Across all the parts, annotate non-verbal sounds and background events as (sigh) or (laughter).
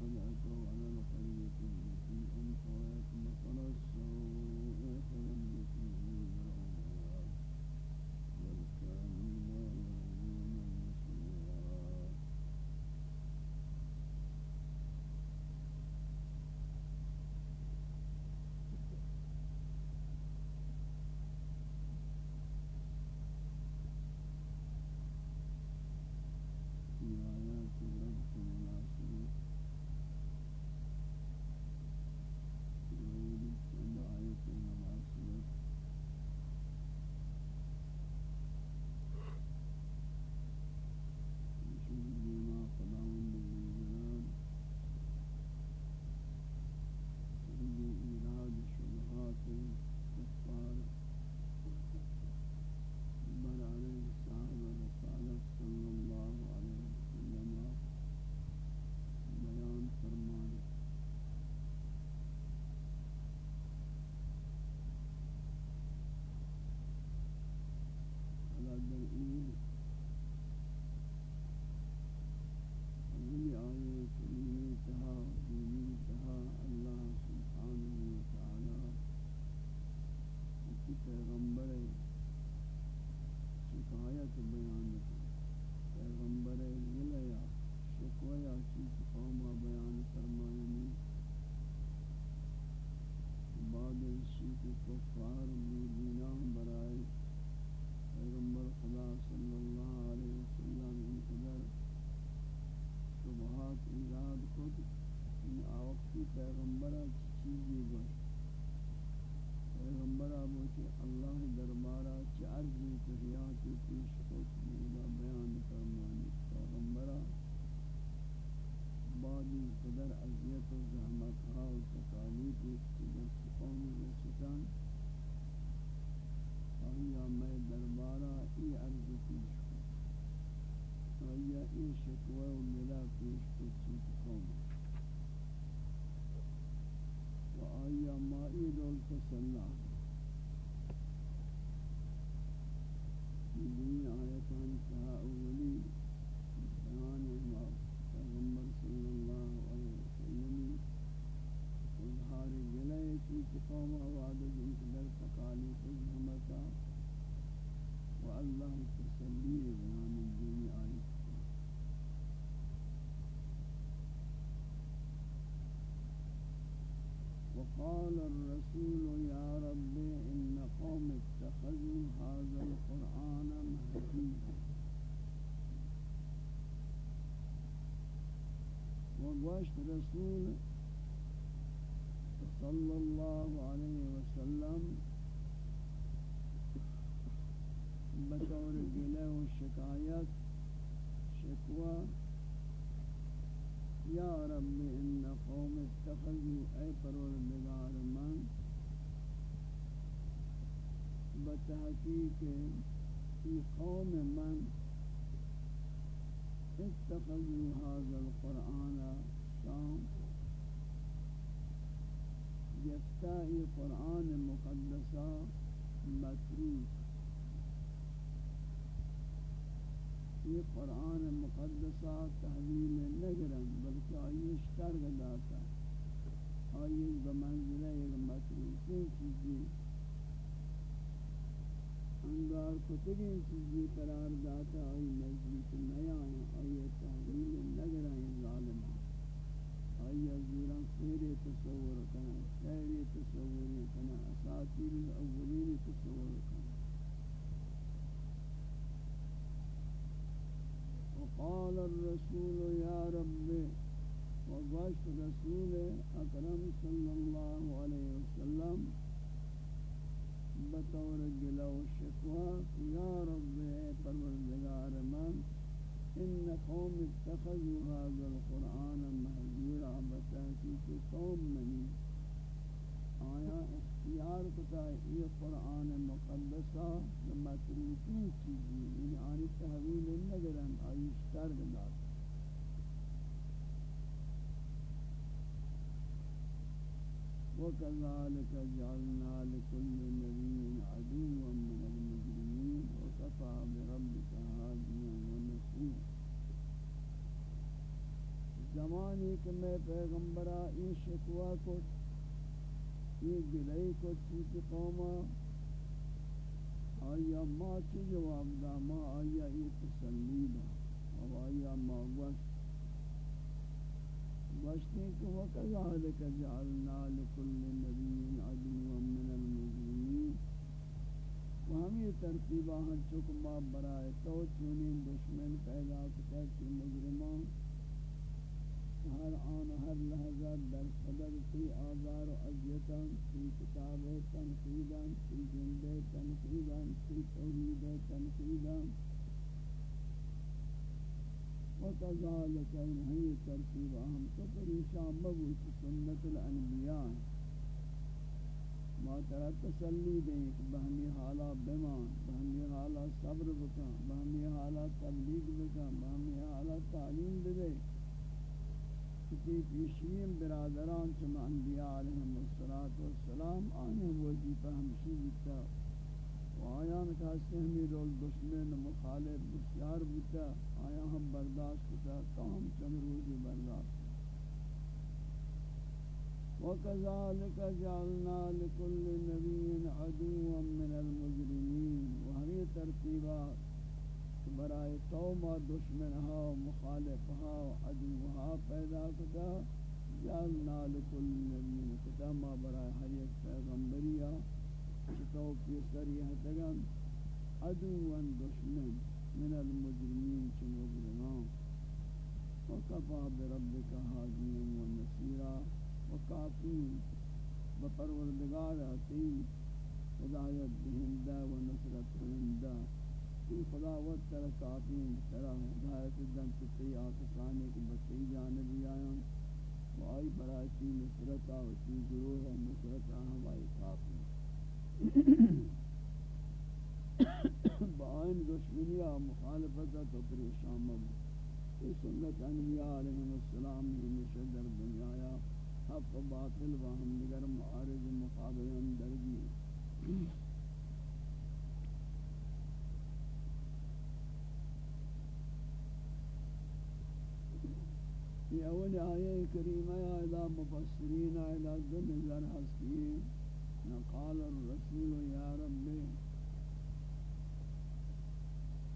قال گشت رسول صلی الله عليه وسلم بطور گلے و شکایت شکوہ یا رب ان قوم اتخذوا اے پروردگار من بتحقیق ای قوم من اتخذوا هذا القرآن شام یکتا ای قرآن مقدسہ متروک. یہ قرآن مقدسہ تحویل نگرن، بلکہ آئیش ترگ داتا آئیش بمنزلہ ایک مطلوبی چیزی انگار کتگی چیزی قرار داتا آئی نزدیک نیان آئی تحویل نگرن. آئی زوران خیر تصور کنا خیر تصور کنا اساطیر الاولین تصور کنا قال الرسول يا رب وقاش رسول اکرم صلی اللہ علیہ وسلم بطور گلو شکوا یا رب پروردگار من ان قوم اتخذوا هذا القرآن مهجورا بتحقیق قوم منی آیا اختیار کتا یہ قرآن مقدسہ متروکی چیزی یعنی آنی تحویل نگرن آئیش داد وكذلك جعلنا لكل نبي عدوا زمانی کہ میں پیغمبرہ یہ شکوا کو یہ گلئی کو چیتی قوما آیا ما چی جواب دا؟ ما آیا یہ تسلی دا، او آیا ما وشت وشتی کہ وکذالک جعلنا لکل نبی عدوا من المجرمین و ہمی ترتیبہ ہن چکمہ برائے تو چونین دشمن پیدا کتا چی مجرمان ہر آن ہر لحظہ در صدر تی آزار و عذیتاں تی کتاب تنقیداں تی جند تنقیداں تی توحید تنقیداں وکذالک انہی ترتیب اہم تو پریشان مبوش سنت الانبیاء ما ترى تسلی دیں کہ بہمی حالا بمان، بہمی حالا صبر بکا بہمی حالا تبلیغ بکا بہمی حالا تعلیم بدے کسی پیشیم برادران چم انبیاء علیہم السلام آنهم وظیفہ ہمشی بیتا. و آیان کہاستے ہمیں رول دشمن مخالف بسیار بیتا. آیا ہم برداشت کتا تو ہم چند روزی برداشت. وَكَذَلِكَ جَعَلْنَا لِكُلِّ نَبِيٍّ عَدُوًّا مِنَ الْمُجْرِمِينَ وہمی ترتیبات برائے قوم دشمنها و مخالفها و عدوها پیدا کتا جعلنا لکل نبی کتا، ما برائے ہر ایک پیغمبریا چتو پیسری حتگن عدوا دشمن، من المجرمین چ مجرمان. وکفا بربک حاضیا و نصیرا وکافی بپروردگار عطی ہدایت دہندہ و نصرت دہندہ کہ خدا وقت تر کافی ترا ہدایت دن تی آسانی کو بچی جانبی آیا و آئی براتی نصرتا و تی گروہ نصرتا ہوائی کافی (coughs) با آئین دشمنی مخالفتا تو پریشان مبو یہ سنت انبیاء علیہ السلام ہمیشہ در دنیا یا حق و باطل و ہم دیگر معارض مقابلن درگی یہ اول آیہ کریمہ اذا مفسرین اذا دو نظر ہستی قال الرسول، یا رب.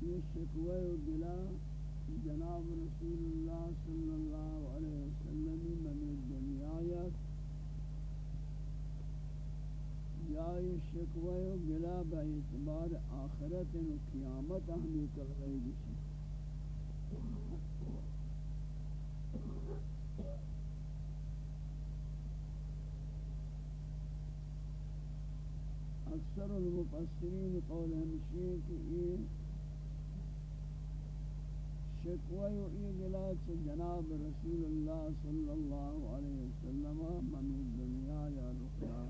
یہ شکوہ و بلا جناب رسول اللہ صلی اللہ علیہ وسلم من الدنیا یا یہ شکوہ و بلا با اعتبار آخرت و قیامت ہمیں کر رہی بسی اکثر المفسرین قول ہمشی کہ یہ شکوہ و ایگلات جناب رسول اللہ صلی اللہ علیہ وسلم من الدنیا یا رخیا.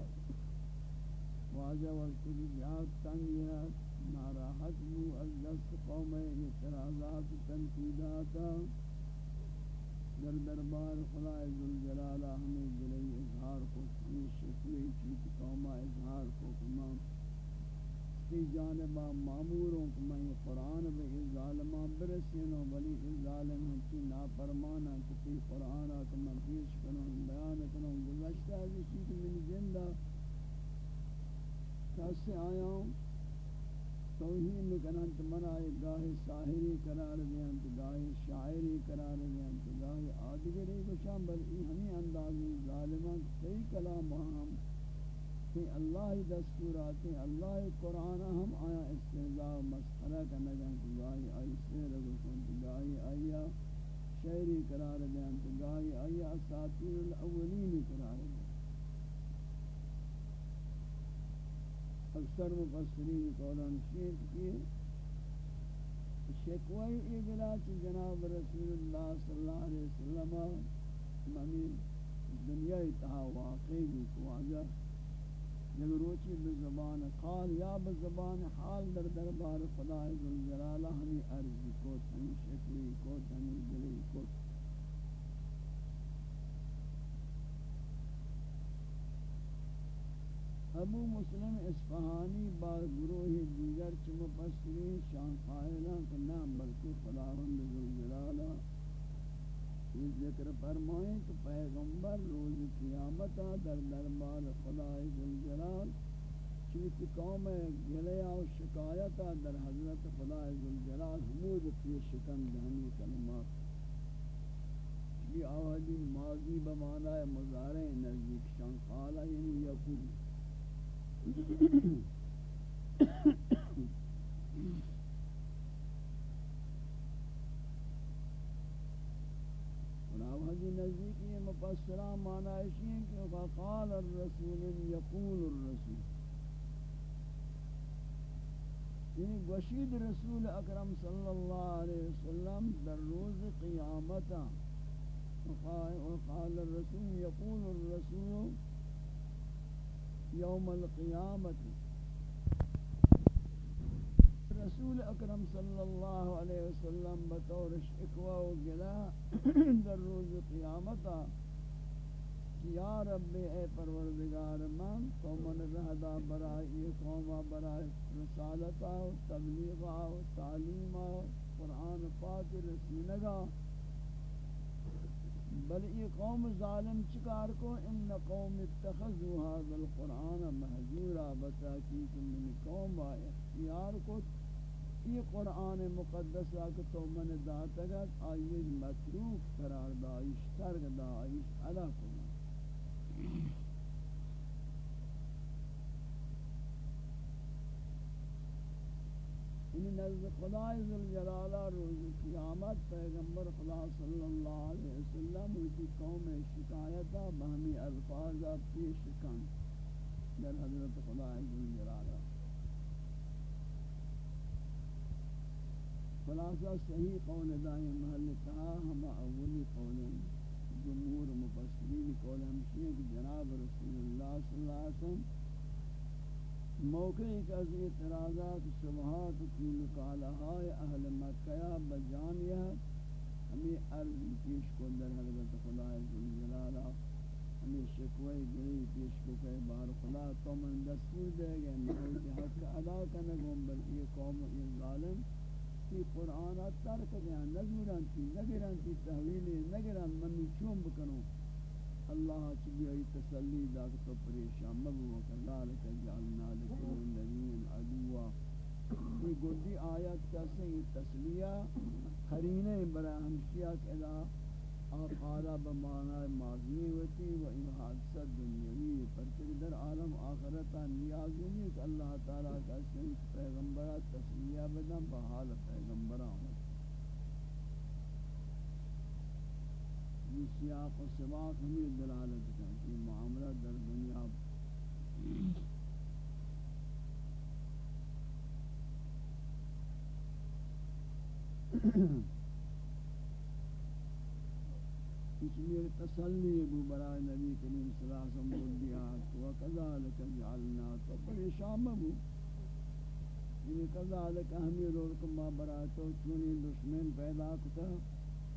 واجہ والکل جہاد تنگیت ناراحت بو، از دست قوم اعتراضات تنقیداتا در دربار خدا ذوالجلال، ہمیں دلی اظہار کو، ہمیں شکلی چیت قوما اظہار کو کما کی جانبا معموروں کو میں قرآن بے اس ظالمان ہاں، برسینوں ولی ظالم ہاں، ہم کی نافرمانا ہاں کتی قرآن کو میں پیش کروں، بیان کروں گزشتہ ہے چیز من زندہ کیسے آیا ہوں؟ توہین کنن تو منا ایک گاہ ساحری قرار دیں تو گاہ شاعری قرار دیں تو گاہ آدگری کو شام بل ہمیں اندازی ظالمان کئی کلام ہم اللہ دستورات اللہ قرآن ہم آیا استعزاء و مسخرہ کرنا جائیں تو آئی سیر کو کن آیا شاعری قرار دیں تو آیا اساطیر الاولین قرار دیں۔ اکثر مفسرین قولان شیط کی شکوائی اگلات جناب رسول اللہ صلی اللہ علیہ وسلم ممی دنیا اتحا واقعی بھی کواجہ جب روچی بزبان قال یا بزبان حال در دربار خدا عزالجلالہ ہمیں عرضی کو، ہمیں شکوی کو، ہمیں دلی کو۔ ابو مسلم اصفہانی با گروہ دیگر چ مفسرین شان قائلان کہ نام، بلکہ خداوند ذوالجلالہ یہ ذکر فرمائیں کہ پیغمبر روز قیامت در دربار خدای ذوالجلال چیت قوم گلیا و شکایت در حضرت خدای ذوالجلال حمود کی شکن دہنی کلمات. یہ آوازی ماضی بمعنی مضارع نزدیک شان قالا یعنی یقول آوازی نزدیک یہ مفسران معنی ہے کہ قال الرسول یقول الرسول۔ یعنی گوشید رسول اکرم صلی اللہ علیہ وسلم در روز قیامتا وقال الرسول يقول الرسول يوم القيامة رسول اکرم صلی اللہ علیہ وسلم بطور شکوہ و گلا در روز قیامتا یا رب، اے پروردگار، من تو من رہدا برائی قومہ برائی رسالتا و تبلیغا و تعلیمہ قرآن پاک رسینگا بل یہ قوم ظالم چکار کو؟ ان قوم اتخذوا هذا القرآن مهجورا، بتاکید من قوم اختیار کو. یہ قرآن مقدس کہ تو من داتگت آئیے متروک قرار دائش ترگ دائش علا کنا ان نزد خدای ذوالجلالہ روز قیامت پیغمبر خدا صلی اللہ علیہ وسلم کی قوم شکایتا بہمی الفاظ پیش کن در حضرت خدای ذوالجلالہ خلاصہ صحیح قول دائیں محل تہا ہم اولی قول جمہور مفسرین قول ہمشی کہ جناب رسول اللہ صلی اللہ علیہ وسلم موقع ایک از اعتراضات شبہات کی مقالہائے اہل مکہ بجانیہ ہمیں عرض پیش کو در حضرت خدا ذوالجلالہ ہمیں شکوے گری پیش کو کہ بار خدا تو من دستور دے گئے میں کہ حق ادا کرنے گوں بل یہ قوم یہ ظالم. کی قرآن ترک دیا. نگران تھی نگران تھی تحویلی؟ نگران منی چون بکنو اللہ چلی ای تسلی دا تو پریشان مبو وکذالک جعلنا لکل نبین عدوا. یہ گردی آیات کیسے یہ تسلیہ قرینے برا ہمشیہ کے لیے اذا آقالا بمعنی ماضی ہوتی و این حادثہ دنیاوی پر در عالم آخرتا نیازی نہیں کہ اللہ تعالیٰ کا سنس پیغمبرہ تسلیہ بدن بحال پیغمبرہ ہوں۔ یہ سیاق و سباق ہمیں دلالت کا کہ معاملہ در دنیا اس (clears throat) لیے تسلی ابو برائے نبی کریم صلی اللہ علیہ وسلم دیات و کذالک جعلنا تو پریشان مبو یہ یعنی کذالک ہمیں رولکم ما برائے تو چونی دشمن پیدا کتا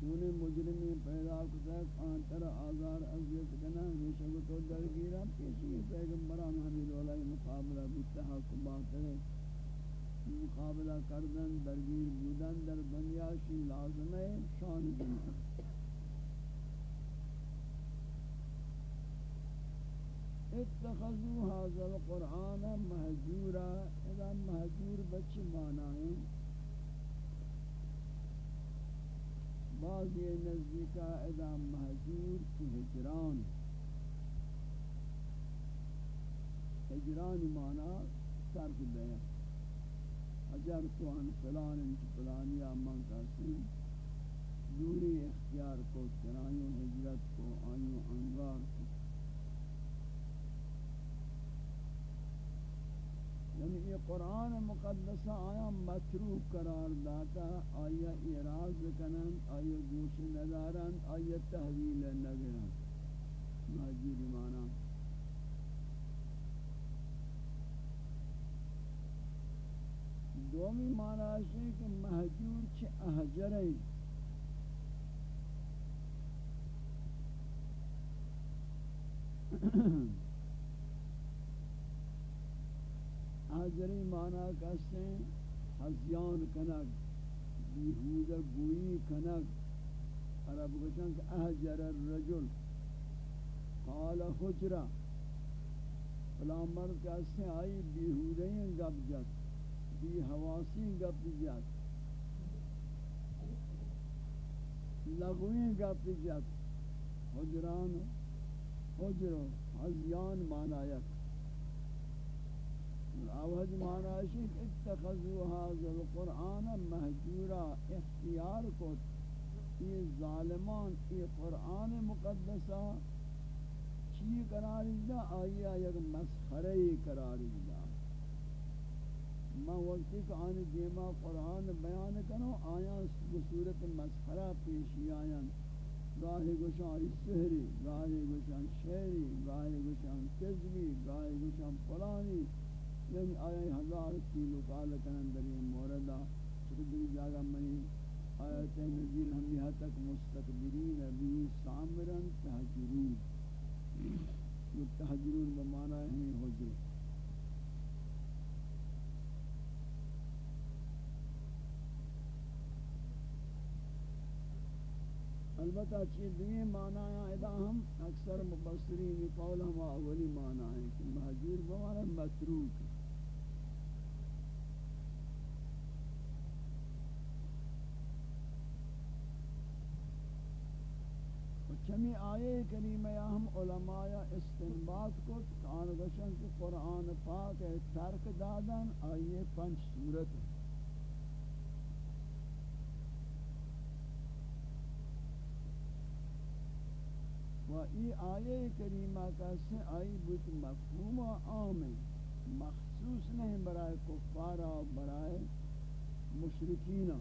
چونے مجرمی پیدا کتا آنتر آزار عزیت کنا، ہمیشہ کو تو درگیرہ پیشی پیغمبران ہمیں دولائی مقابلہ بیتہا کبات ہے مقابلہ کردن، درگیر بودن، در دنیا شی لازم ہے شان دنیا اتخذوا هذا القرآن مهجورا. اذا مهجور بچ معنی؟ بعضی نزدیکا ادا محجور کی ہجران ہجران مانا ترک دیا اجر تو ان فلان ان انت فلانی امان کاسی دوری اختیار کو چنائیوں ہجرت کو آئیوں انگار کو یعنی یہ قرآن مقدس آیا متروک قرار داتا، آیا اعراض کنن آیا گوش ندارن آیا تحویل نگرن مہجور مانا دومی مانا ہے کہ مہجور چھ احجریں حاضری مانا کہتے ہیں حزیان کنک بیہودہ گوئی کنک عرب گوشن کہ احجر الرجل. قال حجرہ فلان مرد کہتے ہیں آئی بیہودیں گب جت بی حواسی گپ جت لغویں گپ جت حجران حجر حزیان معنایت آوہد معنی اتخذوا هذا القرآن مہجورا اختیار کو یہ ظالمان یہ قرآن مقدسہ چی قرار دا آیا یک مسخرے قرار دا ما وقتی کہ آن دیما قرآن بیان کنو آیا بصورت مسخرہ پیشی آیا گاہی گوشان سہری گاہی گوشان شہری گاہی گوشان کذبی گاہی گوشان پلانی یعنی آیا ہزار کیلو کال کنن موردہ چکہ دی جاگہ منی آیت نزیر ہم یہاں تک مستقبرین ابھی سامرن تحجرون۔ متحجرون بمانا ہے حجر البتہ چیز دوئے معنی ہیں ادا ہم اکثر مبصرین قول ہم اولی معنی ہیں کہ محجور بمانا متروک۔ چمی آئے کریمہ یا ہم علماء استنباط کو آنگشن کی قرآن پاک ترک دادن آئیے پنچ صورت و ای آئے کریمہ کیسے آئی بوت مفہوم و عام مخصوص نہیں برائے کفارہ، برائے مشرکینہ۔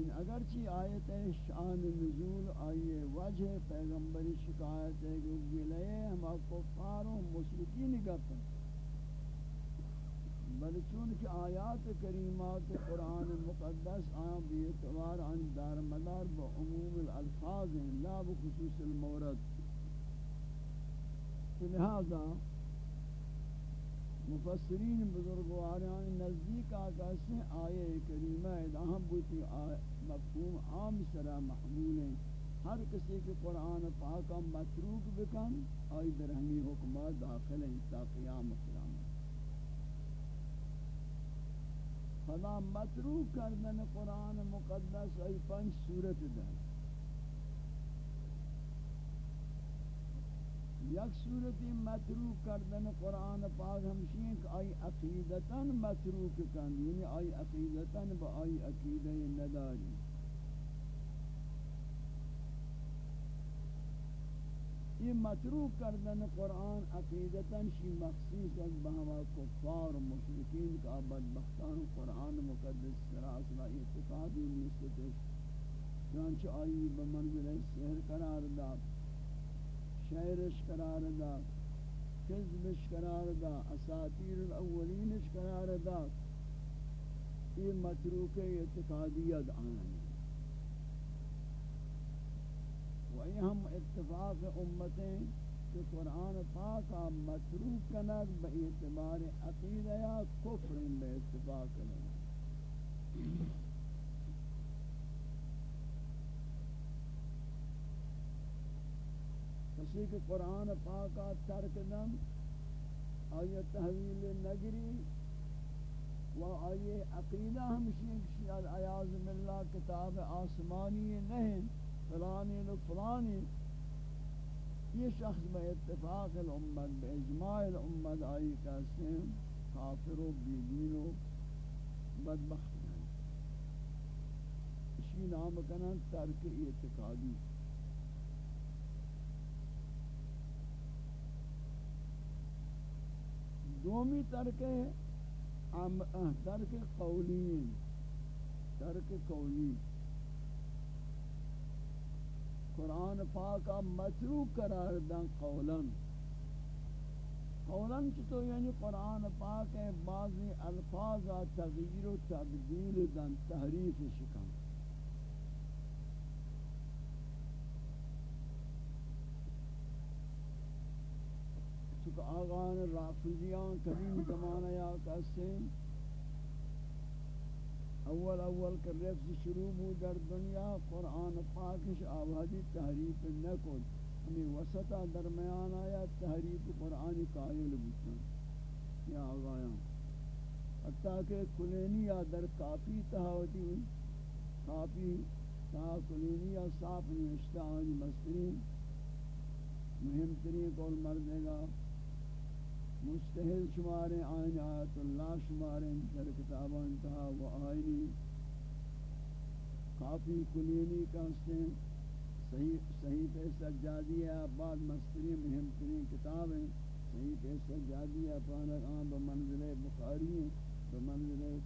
ان اگرچہ آیت شان نزول آئیے وجہ پیغمبری شکایت ہے کہ گلے ہم کفار و مشرکین گپ بل چونکہ آیات کریمات قرآن مقدس آیا بھی اعتبار عن دار مدار با عموم الالفاظ ہیں، لا بخصوص المورد۔ لہذا مفسرین بزرگواران نزدیک آقا سے آئے کریمہ اہم بوتی مفہوم عام سرا محمول ہیں ہر کسی کے قرآن پاکا متروک بکن آئی درہمی حکمات داخل ہیں تا قیام قیام فلا متروک کردن قرآن مقدس ای پنج صورت دیں یک صورتی متروک کردن قرآن پاک ہمشین کہ آئی عقیدتاً متروک کن یعنی آئی عقیدتاً با آئی عقیدہ نداری. یہ متروک کردن قرآن عقیدتاً شی مخصوص از بہما کفار و مشرکین کا بدبختان قرآن مقدس سراس و اعتقادی نیستش چنانچہ آئی بمنزل سحر قرار داد. شعرش قرار دا کذبش قرار دا اساطیر الاولینش قرار دا. یہ متروک اعتقادیت آنی و یہ ہم اتفاق امتیں کہ قرآن پاک متروک کنک با اعتبار عقیدہ یا کفر با اتفاق کنک کسی کہ قرآن پاکا ترک دم آئی تحویل نگری و آئی عقیدہ ہمشی شیعہ عیاض باللہ کتاب آسمانی نہیں، فلانی و فلانی. یہ شخص با اتفاق الامت با اجماع الامت آئی کہتے ہیں کافر و بیدین و بدبخت ہیں۔ اسی نام کنن ترک اعتقادی۔ دومی ترک ترک قولی ترک قولی قرآن پاک متروک قرار دن قولا قولا چطور یعنی قرآن پاک بعضی الفاظ تغییر و تبدیل دن تحریف شکن۔ چکہ آغان رافضیان قدیم زمانہ یا کہتے ہیں اول اول کے لفظ شروع ہو در دنیا، قرآن پاکش آوازی تحریف نکل ہمیں وسطہ درمیان آیا، تحریف قرآن قائل بکن یا آغایاں حتیٰ کہ کلینی یا در کافی تہاوتی ہوئی۔ کافی تہا کلینی یا صاف نوشتہ آنی مسترین۔ مهم ترین قول مردے گا مستحل شماریں آئین آیت اللہ شماریں در کتاب انتہا و آئینی کافی کلینی کا حسن صحیح سجادی ہے، بعد مستری مهم ترین کتابیں صحیح سجادی ہے پانک آن بمنزل بخاری بمنزل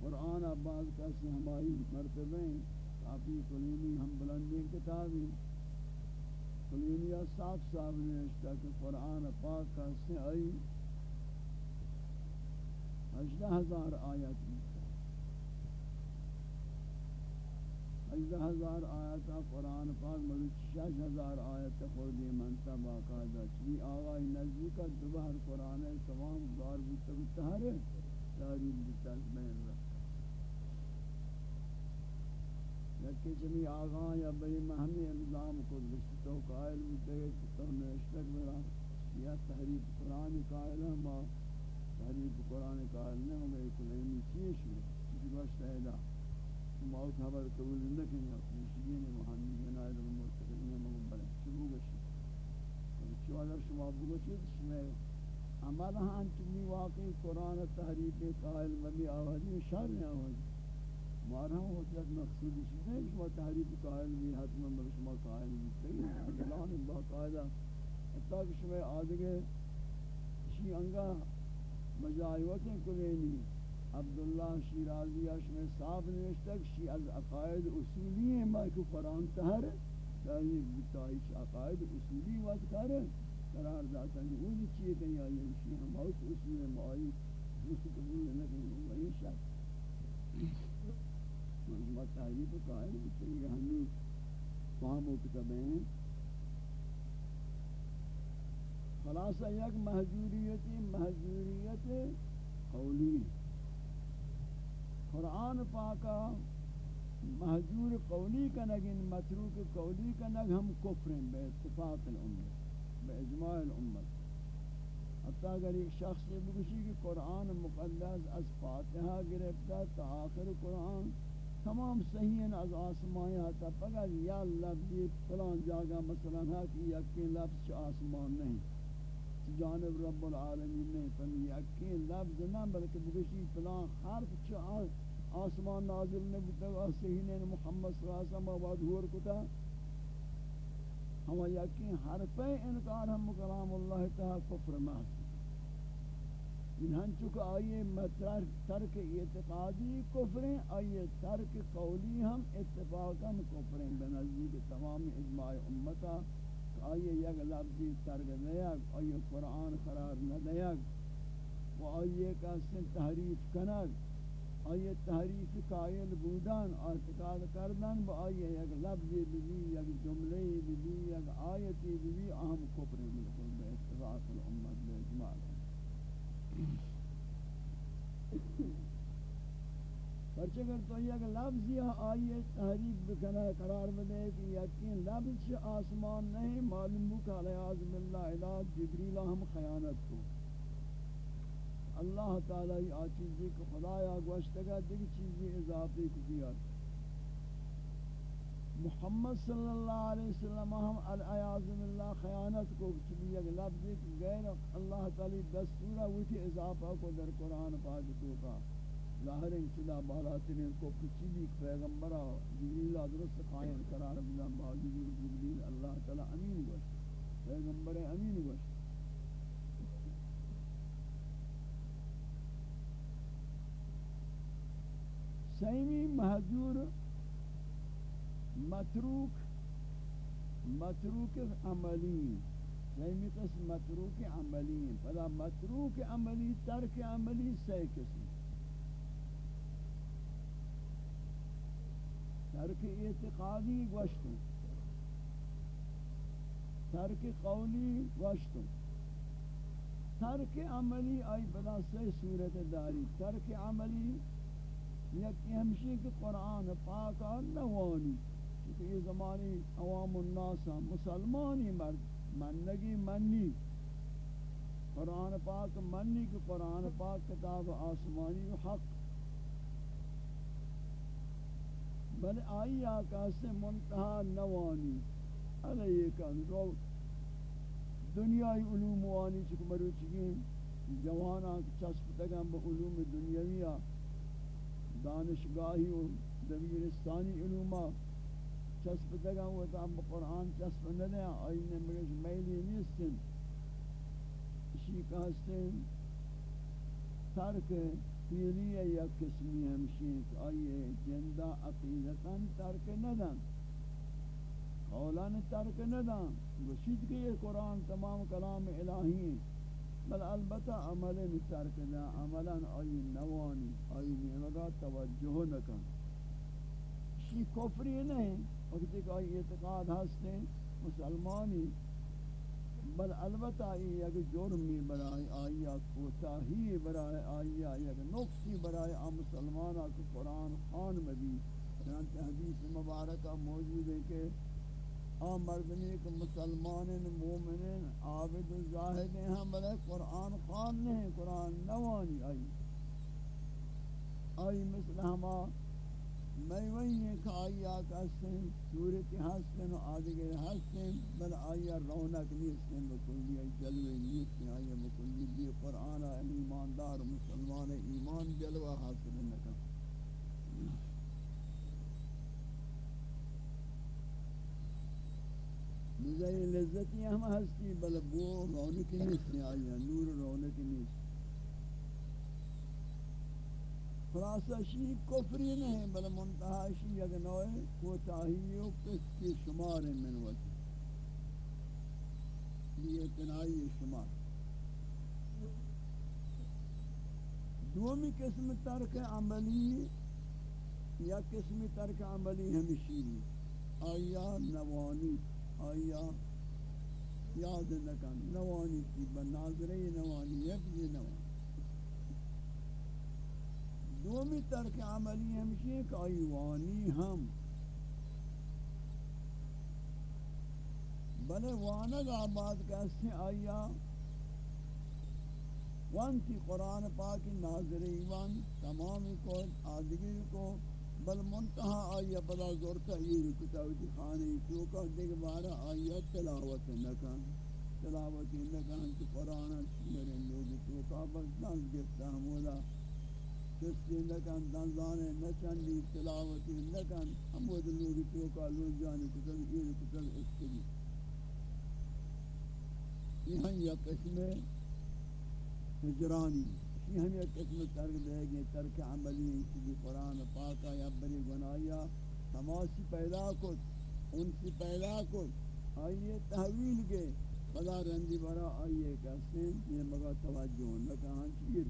قرآن بعض کا ہماری مرتبیں کافی کلینی ہم بلندی کتابیں کلینیا صاف صاف نوشتا کہ قرآن پاک کا سے آئی اجدہ ہزار آیت اجدہ ہزار آیت قرآن پاک ملوچ شش ہزار آیت خوردی منتا باقاعدہ چلی آغای نزدیکہ دوبہر قرآن تمام دار بیتا بیتا ہے تاریب بیتا بین رکھتا یکی چمی آغان یا بئی مہمی انظام کو دشت تو قائل بھی کہ تو نوشتک میرا یا تحریف قرآن قائل ہے ما تحریف قرآن قائل نہیں ہمیں کلینی چیش میں کسی باشت ایدا موت خبر قبول نکنی یا مشگین محمی جنائد و مرتقین مقبل شروع گشی چوالر شما بگوشید شما عمل ہاں چمی واقعی قرآن تحریف قائل مبی آوازی شر نہیں آوازی مارا ہوں کہ مقصود ہے کہ وہ تحریف قائل بھی حتم بل قائل بھی صحیح اعلان باقاعدہ حتیٰ کہ شما آدھگے شی انگا مجایوت کلینی عبداللہ شیرازی شما صاحب نوشتک شی از عقائد اصولی ہیں، میں یعنی کہ قرآن تہر داری بتائیش عقائد اصولی وقت کر قرار داتا ہے وہ چیئے کہیں آئی یعنی شی ہم بہت اصول معائی جس قبول نہ کہیں وہی شاید۔ ما تعریف قائل بچے ہمیں فهم و کتبیں خلاصہ یک محجوریتی محجوریت قولی قرآن پاکا محجور قولی کا نگن متروک قولی کا نگ ہم کفریں بے اتفاق الامت، بے اجماع الامت۔ حتی اگر ایک شخص یہ بگوشی کہ قرآن مقدس از فاتحہ گرفتا تا آخر قرآن تمام صحیح از آسمان آتا پگر یا لفظی فلان جاگا مثلا ہے یکی لفظ چھ آسمان نہیں، جانب رب العالمین نہیں پر یکی لفظ نہ، بلکہ بگشی فلان حرف چھ آسمان نازل نہیں بتا صحیح محمد صلی اللہ علیہ وسلم آباد ہور کتا۔ ہم یکی حرف انکار ہم کلام اللہ تعالی کفر محض ان ہنچو آئیے مطرح ترک اعتقادی کفریں، آئیے ترک قولی ہم اتفاقا کفریں بنزدیک تمام اجماع امتا آئیے یک لفظی ترک دیگ، آئیے قرآن قرار نہ دیگ و آئیے کا تحریف کنگ، آئیے تحریف قائل بودن، اعتقاد کردن با آئیے یک لفظی بھی یک جملے بھی یک آیتی بھی اہم کفریں بالکل بے اتفاق الامت بے اجماع پرچہ اگر تو یہ لفظ یہ آئیے تحریف بکنا قرار بدے کہ یقین لفظ چھ آسمان نہیں، معلوم بکا کہ علیہ اللہ علاج جبریل ہم خیانت کو۔ اللہ تعالی آ چیزی کو خدایا گوشتگا دیکھ چیزی اضافی کو دیا۔ محمد صلی اللہ علیہ وسلم ہم الایاذ اللہ خیانت کو چلی ایک لفظ ایک غیر اللہ تعالی دستورہ وتی اضافہ کو در قرآن پاک تو کا۔ ظاہر ہے چلا بالا ترین کو کچھ بھی پیغمبر جبریل درست قائم قرار بدن باوجود جبریل اللہ تعالی امین گوش پیغمبر امین گوش سیمی محجور متروک متروک عملی سیمی یعنی قسم متروک عملی فلا متروک عملی، ترک عملی سی قسم ترک اعتقادی گوشتوں ترک قولی گوشتوں ترک عملی آئی بلا سی صورت داری. ترک عملی، یکی ہمشی کہ قرآن پاک نوانی. چونکہ یہ زمانی عوام الناس مسلمانی مرد منگی منی قرآن پاک منی کہ قرآن پاک کتاب آسمانی حق. بل آئی آقا سے منتہا نوانی. علیہ کن رو دنیای علوم وانی چکہ مروچگین جوانا چسپ تگم با علوم دنیاویہ دانشگاہی و دبیرستانی علوما چسپ دگا و تام قرآن چسپ ندیں آئینے مگش میلی نیستن۔ اسی کہستن ترک پیلی یا قسمی ہمشین کہ آئیے جندہ عقیدتاً ترک ندن قولان ترک ندن گوشید کہ یہ قرآن تمام کلام الہی ہیں۔ بل البتہ عمل ترک دا عملا آئی نوانی آئی نعمگا توجہ نکن۔ شی کفری نہیں وقت کہ آئی اعتقاد ہستے مسلمانی۔ بل البتہ آئی یک جرمی برای آئی کوتاہی برای آئی یک نقصی برای آ مسلمانہ کو قرآن خان مبی چنانچہ حدیث مبارکہ موجود ہے کہ آن مردمی کہ مسلمان مومن عابد زاہد ہیں بلے قرآن خان نہیں، قرآن نوانی آئی۔ آئی مثل ہما میں وہی ہیں کہ آئی آقا سن صورت حسن و آدھگر حسن بل آئی رونق نیستن بکلی آئی جلوے نیستن آئی بکلی بھی قرآن ایماندار مسلمان ایمان جلوہ حاصل نکن بزای لذتی ہم ہستی، بل بو رونق نیست آیا نور رونق نیست۔ خلاصہ شی کفری نہیں بل منتہا شی یک نوع کوتاہی و کس کی شمار من وقت یہ تنائی شمار۔ دومی قسم ترک عملی، یا قسم ترک عملی ہمشیری آیا نوانی، آیا یاد نکن، نوانی کی بناظرہ نوانی یفزی نوانی۔ دومی ترک عملی ہمشی کہ آئی وانی ہم۔ بلے وانگ آباد کیسے آیا؟ وانتی قرآن پاک ناظری وان تمامی کو، آدگی کو، بل منتہا آیا پدا زورتا یہ رکتا ہوتی خانی چوکا دیکھ بارا آیا، تلاوت نکان۔ تلاوت نکان تو قرآن مرن لوگی چوکا بس دنز گفتا ہمولا کسی نکان دنزانے نچندی، تلاوت نکان ہمود لوگی چوکا لوگ جانی کتل یہ رکتل اسکری. یہاں یا قسم ہجرانی یہ ہم ایک قسم ترک دے گئے ترک عملی. کی قرآن پاکا یا بری گناہیا تماسی پیدا کو ان سے پیدا کو آئیے تحویل کے خدا رندی برا آئیے کہتے ہیں یہ مگا توجہ نہ کہاں چیر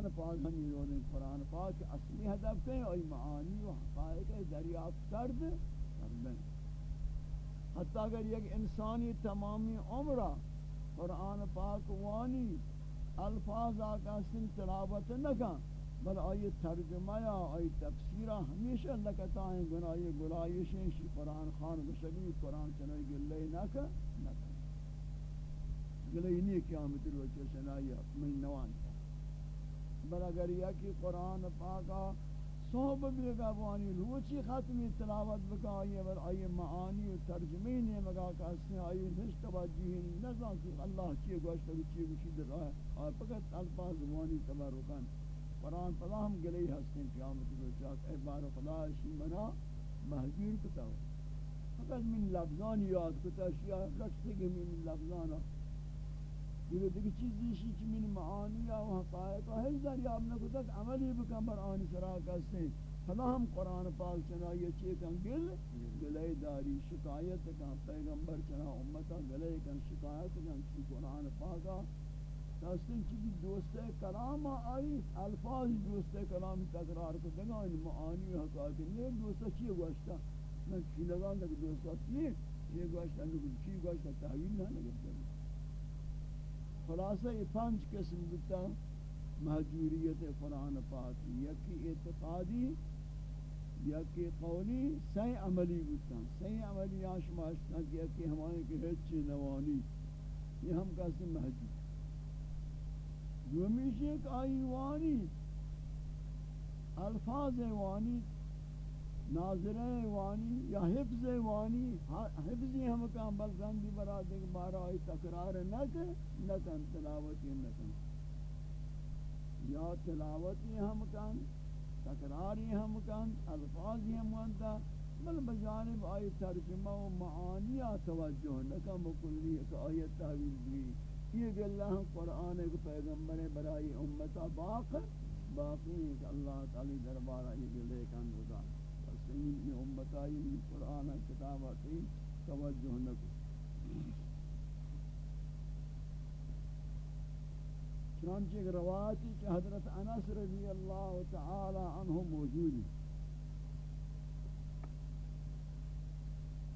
قرآن پاک ہم یہ رونے قرآن پاک اصلی ہدف کے اور معانی و حقائق دریافت کرد کردن حتی اگر یک انسانی تمامی عمرہ قرآن پاک وانی الفاظ آقا سن تلاوت نکن بل آئی ترجمہ یا آئی تفسیرہ ہمیشہ لکتا ہیں گناہی گلائشیں شی قرآن خان بشبی قرآن چنائی گلے نکا نکا۔ گلے نہیں قیامت روچے سنائی من نوان۔ کا بل اگر یکی قرآن پاکا صحب بیگا بوانی روچی ختمی تلاوت بکا، آئیے بل آئیے معانی و ترجمی نہیں مگا کہ اس نے آئیے نشت توجیہ نظام کی اللہ چیئے گوشتا کہ چیئے گوشید رہا ہے اور فقط الفاظ بوانی تبرکان۔ قرآن پدا ہم گلے ہستیں قیامت کو چاہت اے بار خدا اشی منا محجور کتا ہو فقط من لفظان یاد کتا، شیعہ رکھتے گئے من لفظانا۔ یہ دیکھ چیز دیشی چی من معانی و حقائق و ہیچ دریاب نہ کتا کہ عملی بکن بر آنی سرا کستے فلا ہم قرآن پاک چنا یہ چیئے کن؟ گل؟ گلے داری، شکایت کن. پیغمبر چنا امتا گلے کن، شکایت کن. چی قرآن پاکا تاستن چیزی دوست کلام آئی الفاظ دوست کلام تکرار کو دگا ان معانی و حقائق نہیں دوستا چیئے گوشتا؟ میں چی لگا کہ دوستا چیئے چیئے گوشتا؟ نکل چیئے گوشتا؟ تحویل نہ لگتا خلاصہ یہ پانچ قسم بتا محجوریت قرآن پاک یکی اعتقادی، یکی قولی سی عملی بتا سی عملی آشما آشماشتا کہ یکی ہمارے کے ہچ نوانی، یہ ہم کہتے ہیں محجور دومیش ایک آئی وانی، الفاظ وانی ناظرہ وانی یا حفظ وانی حفظی ہم کام بلکان بلزندی برا دیکھ بارا آئی تقرار نکن نکن تلاوتی نکن یا تلاوتی ہم کن تقراری ہم کن الفاظی ہم کن بل بجانب آئی ترجمہ و معانی توجہ نکن بکلی ایک آیت تحویل بھی یہ کہ اللہ قرآن ایک پیغمبر برائی امتا باق، باقی ہے کہ اللہ تعالی دربارہ یہ لے کن رضا سید امتا یہ قرآن کتاب آتی، توجہ نکو چنانچہ ایک روایتی کہ حضرت انس رضی اللہ تعالی عنہ موجود ہے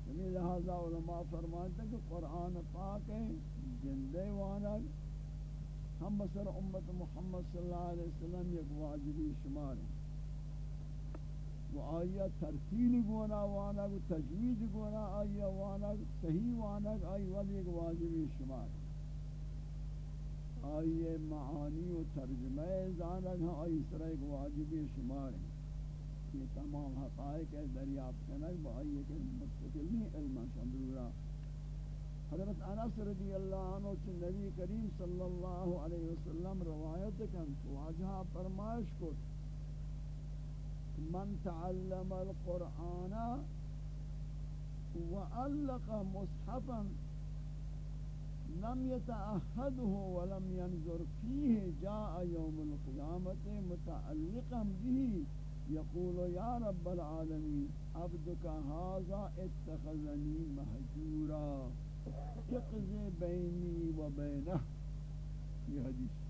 یعنی لہذا علماء فرماتے ہیں کہ قرآن پاک ہے جندے وانگ ہم بسر امت محمد صلی اللہ علیہ وسلم یک واجبی شمار ہیں۔ وہ آیا ترتیل گونا وانگ، تجوید گونا آیا وانگ، صحیح وانگ آئی والی یک واجبی شمار ہے معانی و ترجمہ زانگ ہاں آئی سرہ ایک واجبی شمار ہیں یہ تمام حقائق ہے، دریافت کنک بھائی کہ مستقل نہیں، علم شمرورا حضرت انس رضی اللہ عنہ کہ نبی کریم صلی اللہ علیہ وسلم روایت کن واجہ فرمائش کو من تعلم القرآن وعلق مصحفا لم يتعهده ولم ينظر فيه، جاء يوم القيامة متعلقا به یقول یا رب العالمین، عبدک هذا اتخذنی محجورا اقض بینی و بینہ، یہ حدیث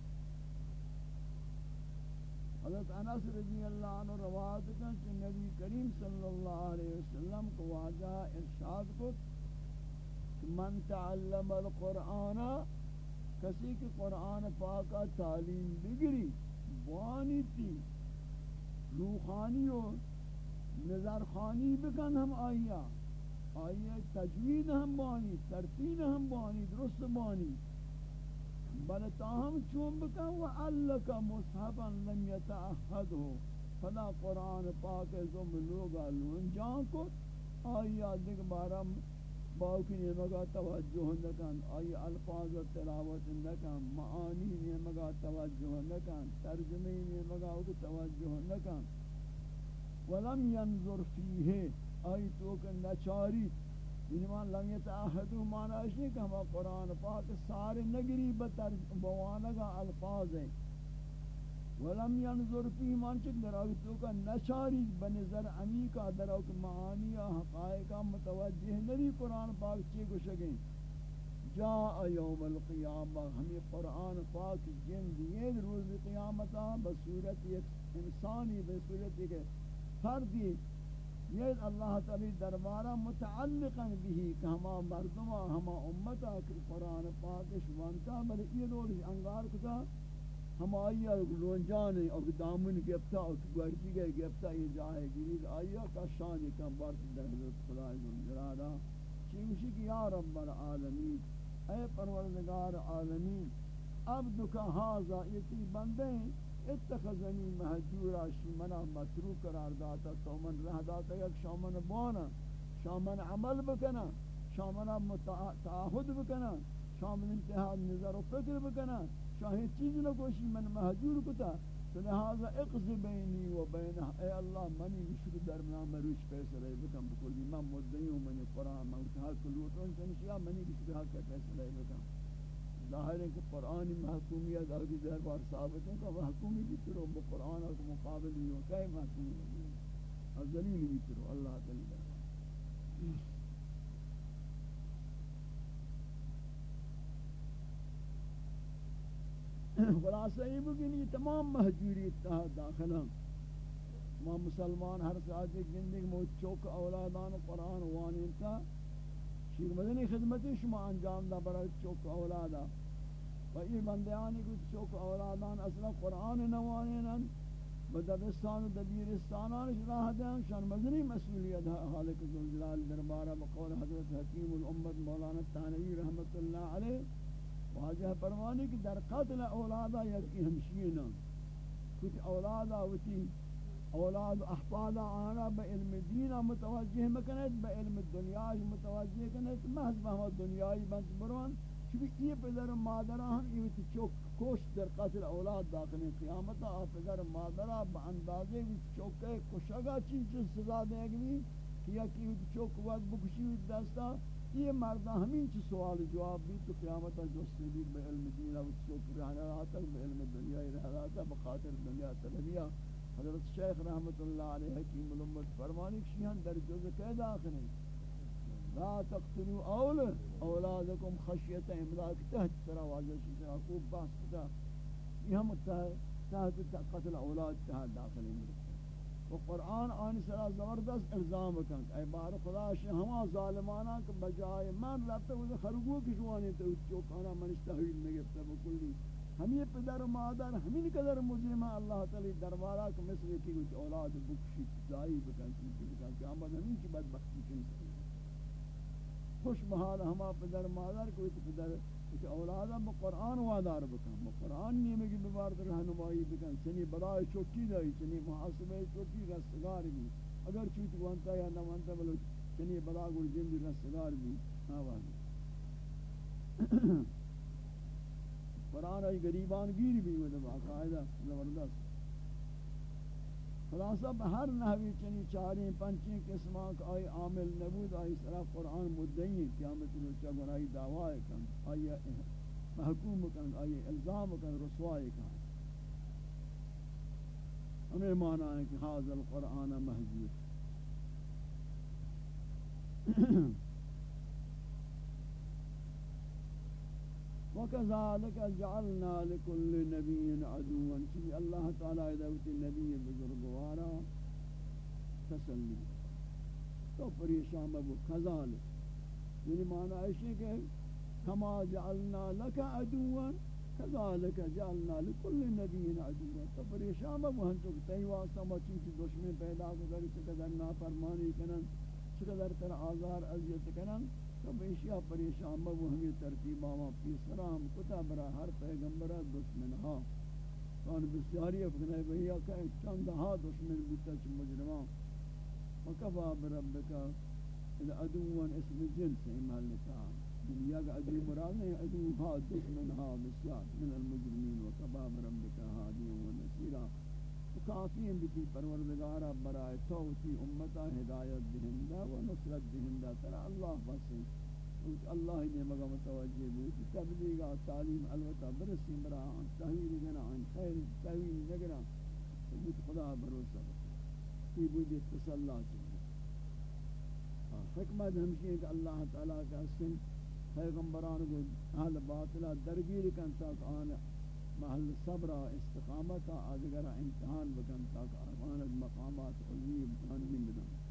حضرت انس رضی اللہ عنہ روایت کرتے کہ نبی کریم صلی اللہ علیہ وسلم کو واجہ ارشاد کو من تعلم القرآن، کسی کی قرآن پاکا تعلیم بگری وانی تھی، روحانی و نظرخانی بکن ہم آئیا آئیا تجوید ہم بانی ترتیل ہم بانی درست بانی بل تاہم چون بکن و علکا مصحبا لم یتعہد ہو. فلا قرآن پاک زم لوگا لون جان کو آئیا دیکھ بارا باوکی نمگا توجہ نکن. آئی الفاظ و تلاوت نکن. معانی نمگا توجہ نکن. ترجمی نمگا توجہ نکن. ولم ينظر فیہ. آئی تو کہ نچاری. انمان لم یتعہدو مانا اس نے کہ ہم قرآن پاک سارے نگری بتر بوانگا الفاظ ہیں۔ ولم ينظر فيه من چک دراو کا نشاری بنظر عمیقا دراو کہ معانی حقائق متوجہ نہیں قرآن پاک چی کو شگیں جاء یوم القیامہ، ہمیں قرآن پاک جن دیئے روز قیامتا بصورت ایک انسانی بصورت ایک فردی یہ اللہ تعالی دربارہ متعلقا بھی کہ ہما مردمہ، ہما امتا کہ قرآن پاک شوانتا بلکہ یہ رول انگار کتا ہم آئیا لونجان اور دامن گفتا اور گرجی گئے گفتا یہ جائے گرید آئیا کا شان کم بارت در حضرت خدای جلالا چیمشی کہ یا رب العالمین، اے پروردگار عالمین عبدکا حاضا یہ تی بندے اتخذنی محجورا شمنا مترو قرار داتا سومن رہ داتا، یک شامن بانا شامن عمل بکنا، شامن تعاہد بکنا، شامن انتحاد نظر و فکر بکنا، شاہی چیز نہ کوشی من محجور کتا تو لہذا اقض بینی و بینہ اے اللہ منی مشکل درمیان مروش فیصلہ بکم بکلی من مدعی ہوں منی قرآن، من حق لوٹون چنشیا منی مشکل حق فیصلہ بکم ظاہر ہے کہ قرآن محکومیت آگی دربار ثابت ہے کہ محکومی بھی کرو بقرآن اور مقابل نہیں ہوتا ہے محکومی بھی اور ذلیل بھی کرو اللہ تعالی دربار خلاصہ یہ بگن یہ تمام محجوری اتحاد داخلہ ما مسلمان ہر ساتھ زندگی موت چوک اولادان قرآن وانین تا شیر مدنی خدمتی شما انجام دا برای چوک اولادا. و یہ بندیانی کو چوک اولادان اصلا قرآن نوانین بدبستان و دبیرستانان راہ دیں شان مدنی مسئولیت خالق ذوالجلال دربارہ بقول حضرت حکیم الامت مولانا تانوی رحمت اللہ علیہ واجہ پرمانی کی در قتل اولادا یکی ہمشینا کچھ اولادا ہوتی اولاد احفاظ آنا با علم دین متوجہ مکنید، با علم دنیا متوجہ کنید. محض بہما دنیای بند بروان چونکہ یہ پدر مادرہ ہم یہ چوک کوش در قتل اولاد داخل قیامتا پدر مادرہ با اندازے چوکے کشگا چیز چیز سزا دے گی کیا کہ چوک وقت بکشی دستا یہ مردہ ہمیں چی سوال جواب بھی تو قیامتا جستے بھی بے علم دینہ و چوک رہنا رہا تک بے علم دنیا ہی رہا تک بخاطر دنیا طلبیہ حضرت شیخ رحمت اللہ علیہ حکیم الامت فرمانی کشیان در جز کے داخل ہیں۔ لا تقتلوا اول اولادکم خشیت املاک تحت سرا واضح شیطان خوب بحث کتا۔ یہ ہم تحت قتل أولاد تحت داخل ہیں۔ و قرآن آنی سرا زبردست الزام کن اے بار خدا شی ہما ظالمانا کہ بجائے من رفتا وہ خرگو کشوانی تو چوکانا منش تحویل نگفتا بکلی ہمیں پدر و مادر، ہمیں قدر مجرمہ اللہ تعالی دربارہ کہ مثل کی کچھ اولاد بکشی جائی بکن، چیزی بکن، کہ آمد ہمیں کی بدبختی کنی خوش بحال ہما پدر مادر کو اس پدر کہ اولادا با قرآن وادار بکن۔ با قرآن نیمے کی ببارد رہنمائی بکن۔ چنی برای چوکی دائی چنی محاسبہ چوکی رستگار بھی۔ اگر چوت وانتا یا نوانتا بلو چنی برای گر جند رستگار بھی۔ ہاں آواز قرآن ای گریبان گیر بھی وہ باقاعدہ زبردست۔ خلاصہ بہر نحوی چنی چاریں، پنچیں قسماں کہ آئی عامل نبود، آئی سرا قرآن مدعی قیامت روچہ گناہی دعوائے کن، آئی محکوم کن، آئی الزام کن، رسوائی کن۔ ہمیں مانا ہے کہ حاضر القرآن محجور وكذلك جعلنا لكل نبي عدوا چی اللہ تعالی دوت نبی بزرگوارا تسلی تو پریشان ابو كذلك یعنی معنی ہے کہ کما جعلنا لك عدوا كذلك جعلنا لكل نبي عدوا تو پریشان ابو ہن تو تی واسطہ ما چیز دشمن پیدا کو کر چقدر نافرمانی کنن چقدر تر آزار اذیت کنن تو بیشیا پریشان با وہ ہمیں ترتیب آما پیسرام کتا برا ہر پیغمبرہ دشمن ہا کان بسیاری افغنائی بھئیا کہ چند ہا دشمن بیتا چھ مجرمان وکفا بربکا ادوان اسم جنس محلتا دنیا کا ادو مراد نہیں ادو ہا دشمن ہا بسیار من المجرمین۔ وکفا بربکا ہادی و نسیرہ کافی ہیں بھی پروردگارہ، برائے توتی امتا ہدایت، دہندہ و نصرت دہندہ ترہ اللہ بسیں اللہ نے مگا متوجہ بھی تبلیغ تعلیم البتہ برسی برا عن تحویل گنا عن خیر تحویل نگرا بود خدا بروسہ یہ بود تسلا چاہیے حکمت ہمشی ہے کہ اللہ تعالیٰ کا سن پیغمبران کو اہل باطلہ درگیر کن تاک آن محل صبر استقامت آدگر امتحان بکن تاک آفانت مقامات علمی امتحان بھی بدن۔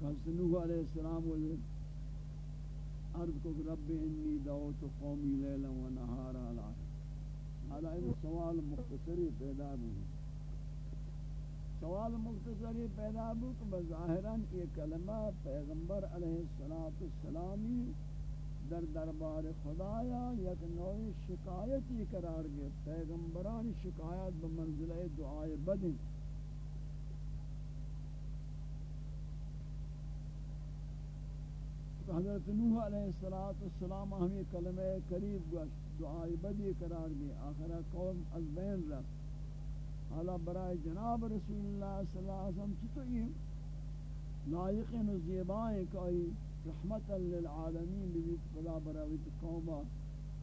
قصد نوح علیہ السلام و عرض کو رب انی دعوت قومی لیلا و نهارا لا حالا این سوال مختصری پیدا بھی سوال مختصری پیدا بھی کہ بظاہراً یہ کلمہ پیغمبر علیہ السلامی در دربار خدایا یک نوع شکایتی قرار گئے پیغمبران شکایت بمنزلہ دعائے بدن حضرت نوح علیہ السلام ہمیں کلمہ قریب گوشت دعائے بدی قرار گئے آخرہ قوم از بین رفت. حالا برای جناب رسول اللہ صلی اللہ علیہ وسلم چطور یہ لائقین و زیبائیں کہ رحمت للعالمین بیت خدا براویت قوما.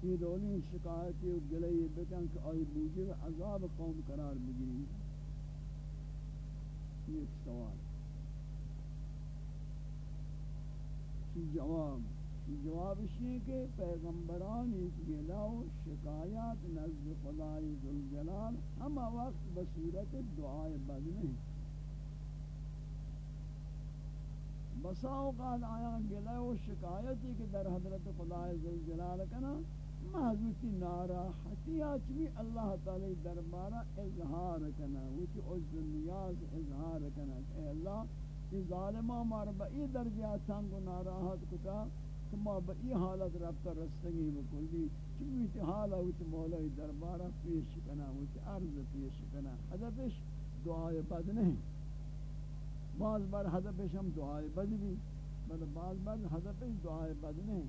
یہ دولی شکایتی و گلی بکن کہ آئی بوجب عذاب قوم قرار بگیری. یہ ایک سوال. کی جواب؟ جواب شیئے کہ پیغمبران پیغمبرانی گلاو شکایات نزد خدای ذوالجلال ہما وقت بصورت دعائے بد نہیں. بسا اوقات آیا گلاو شکایتی کہ در حضرت خدای ذوالجلال کنا محضوتی ناراحتی آچوی اللہ تعالی دربارہ اظہار کنا وچی عز نیاز اظہار کنا اے اللہ یہ ظالمہ مار بئی درجہ تنگ و ناراحت کتا کہ ما بئی حالت رفتہ رستگی بکلی چوی تی حالا ہوتی مولائی دربارہ پیش کنا ہوتی عرض پیش کنا حدفش دعائے بد نہیں بعض بار حدفش ہم دعائے بد بھی بل بعض بار حدفش دعائے بد نہیں۔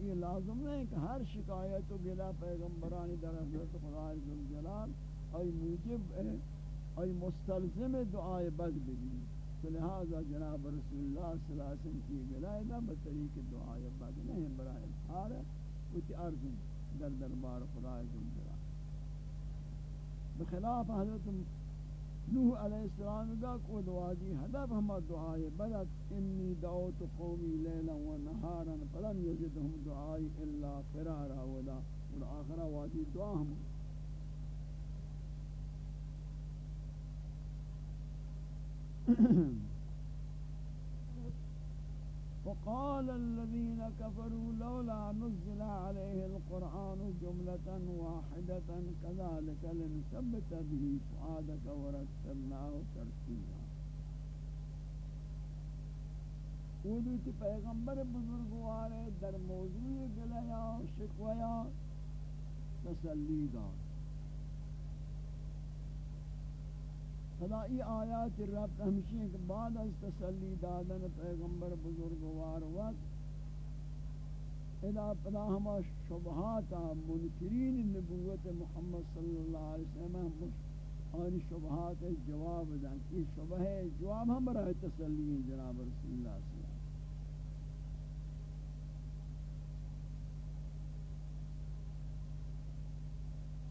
یہ لازم نہیں کہ ہر شکایت و گلا پیغمبرانی در حضرت خدا عزوجلال ای موجب ای مستلزم دعائے بد بھی تو لہذا جناب رسول اللہ صلی اللہ علیہ وسلم کی گلائے دا بطریق دعا یا بعد نہیں برای اظہار ہے۔ کچھ عرض در دربار خدا جل بخلاف حضرت نوح علیہ السلام کا کو دعا حدب ہما دعائی بلد انی دعوت قومی لیلا و نہارا، فلم یجدہم دعائی الا فرارا ودا اور آخرہ واجی دعا ہم Mm-hmm. (clears throat) وقال الذين كفروا لولا نزل عليه القرآن جملة واحدة كذلك لنثبت به فؤادك ورتلناه ترتيلا. ودوتی پیغمبر بزرگوارے در موضوع گلیا شکویا تسلی دار خدا، ای آیات رب ہمشی کہ بعد از تسلی دادن پیغمبر بزرگوار وقت، ادا پدا ہما شبہات منکرین نبوت محمد صلی اللہ علیہ وسلم آنی شبہات جواب دن یہ شبہ جواب ہم برای تسلی جناب رسول اللہ صلی اللہ علیہ وسلم۔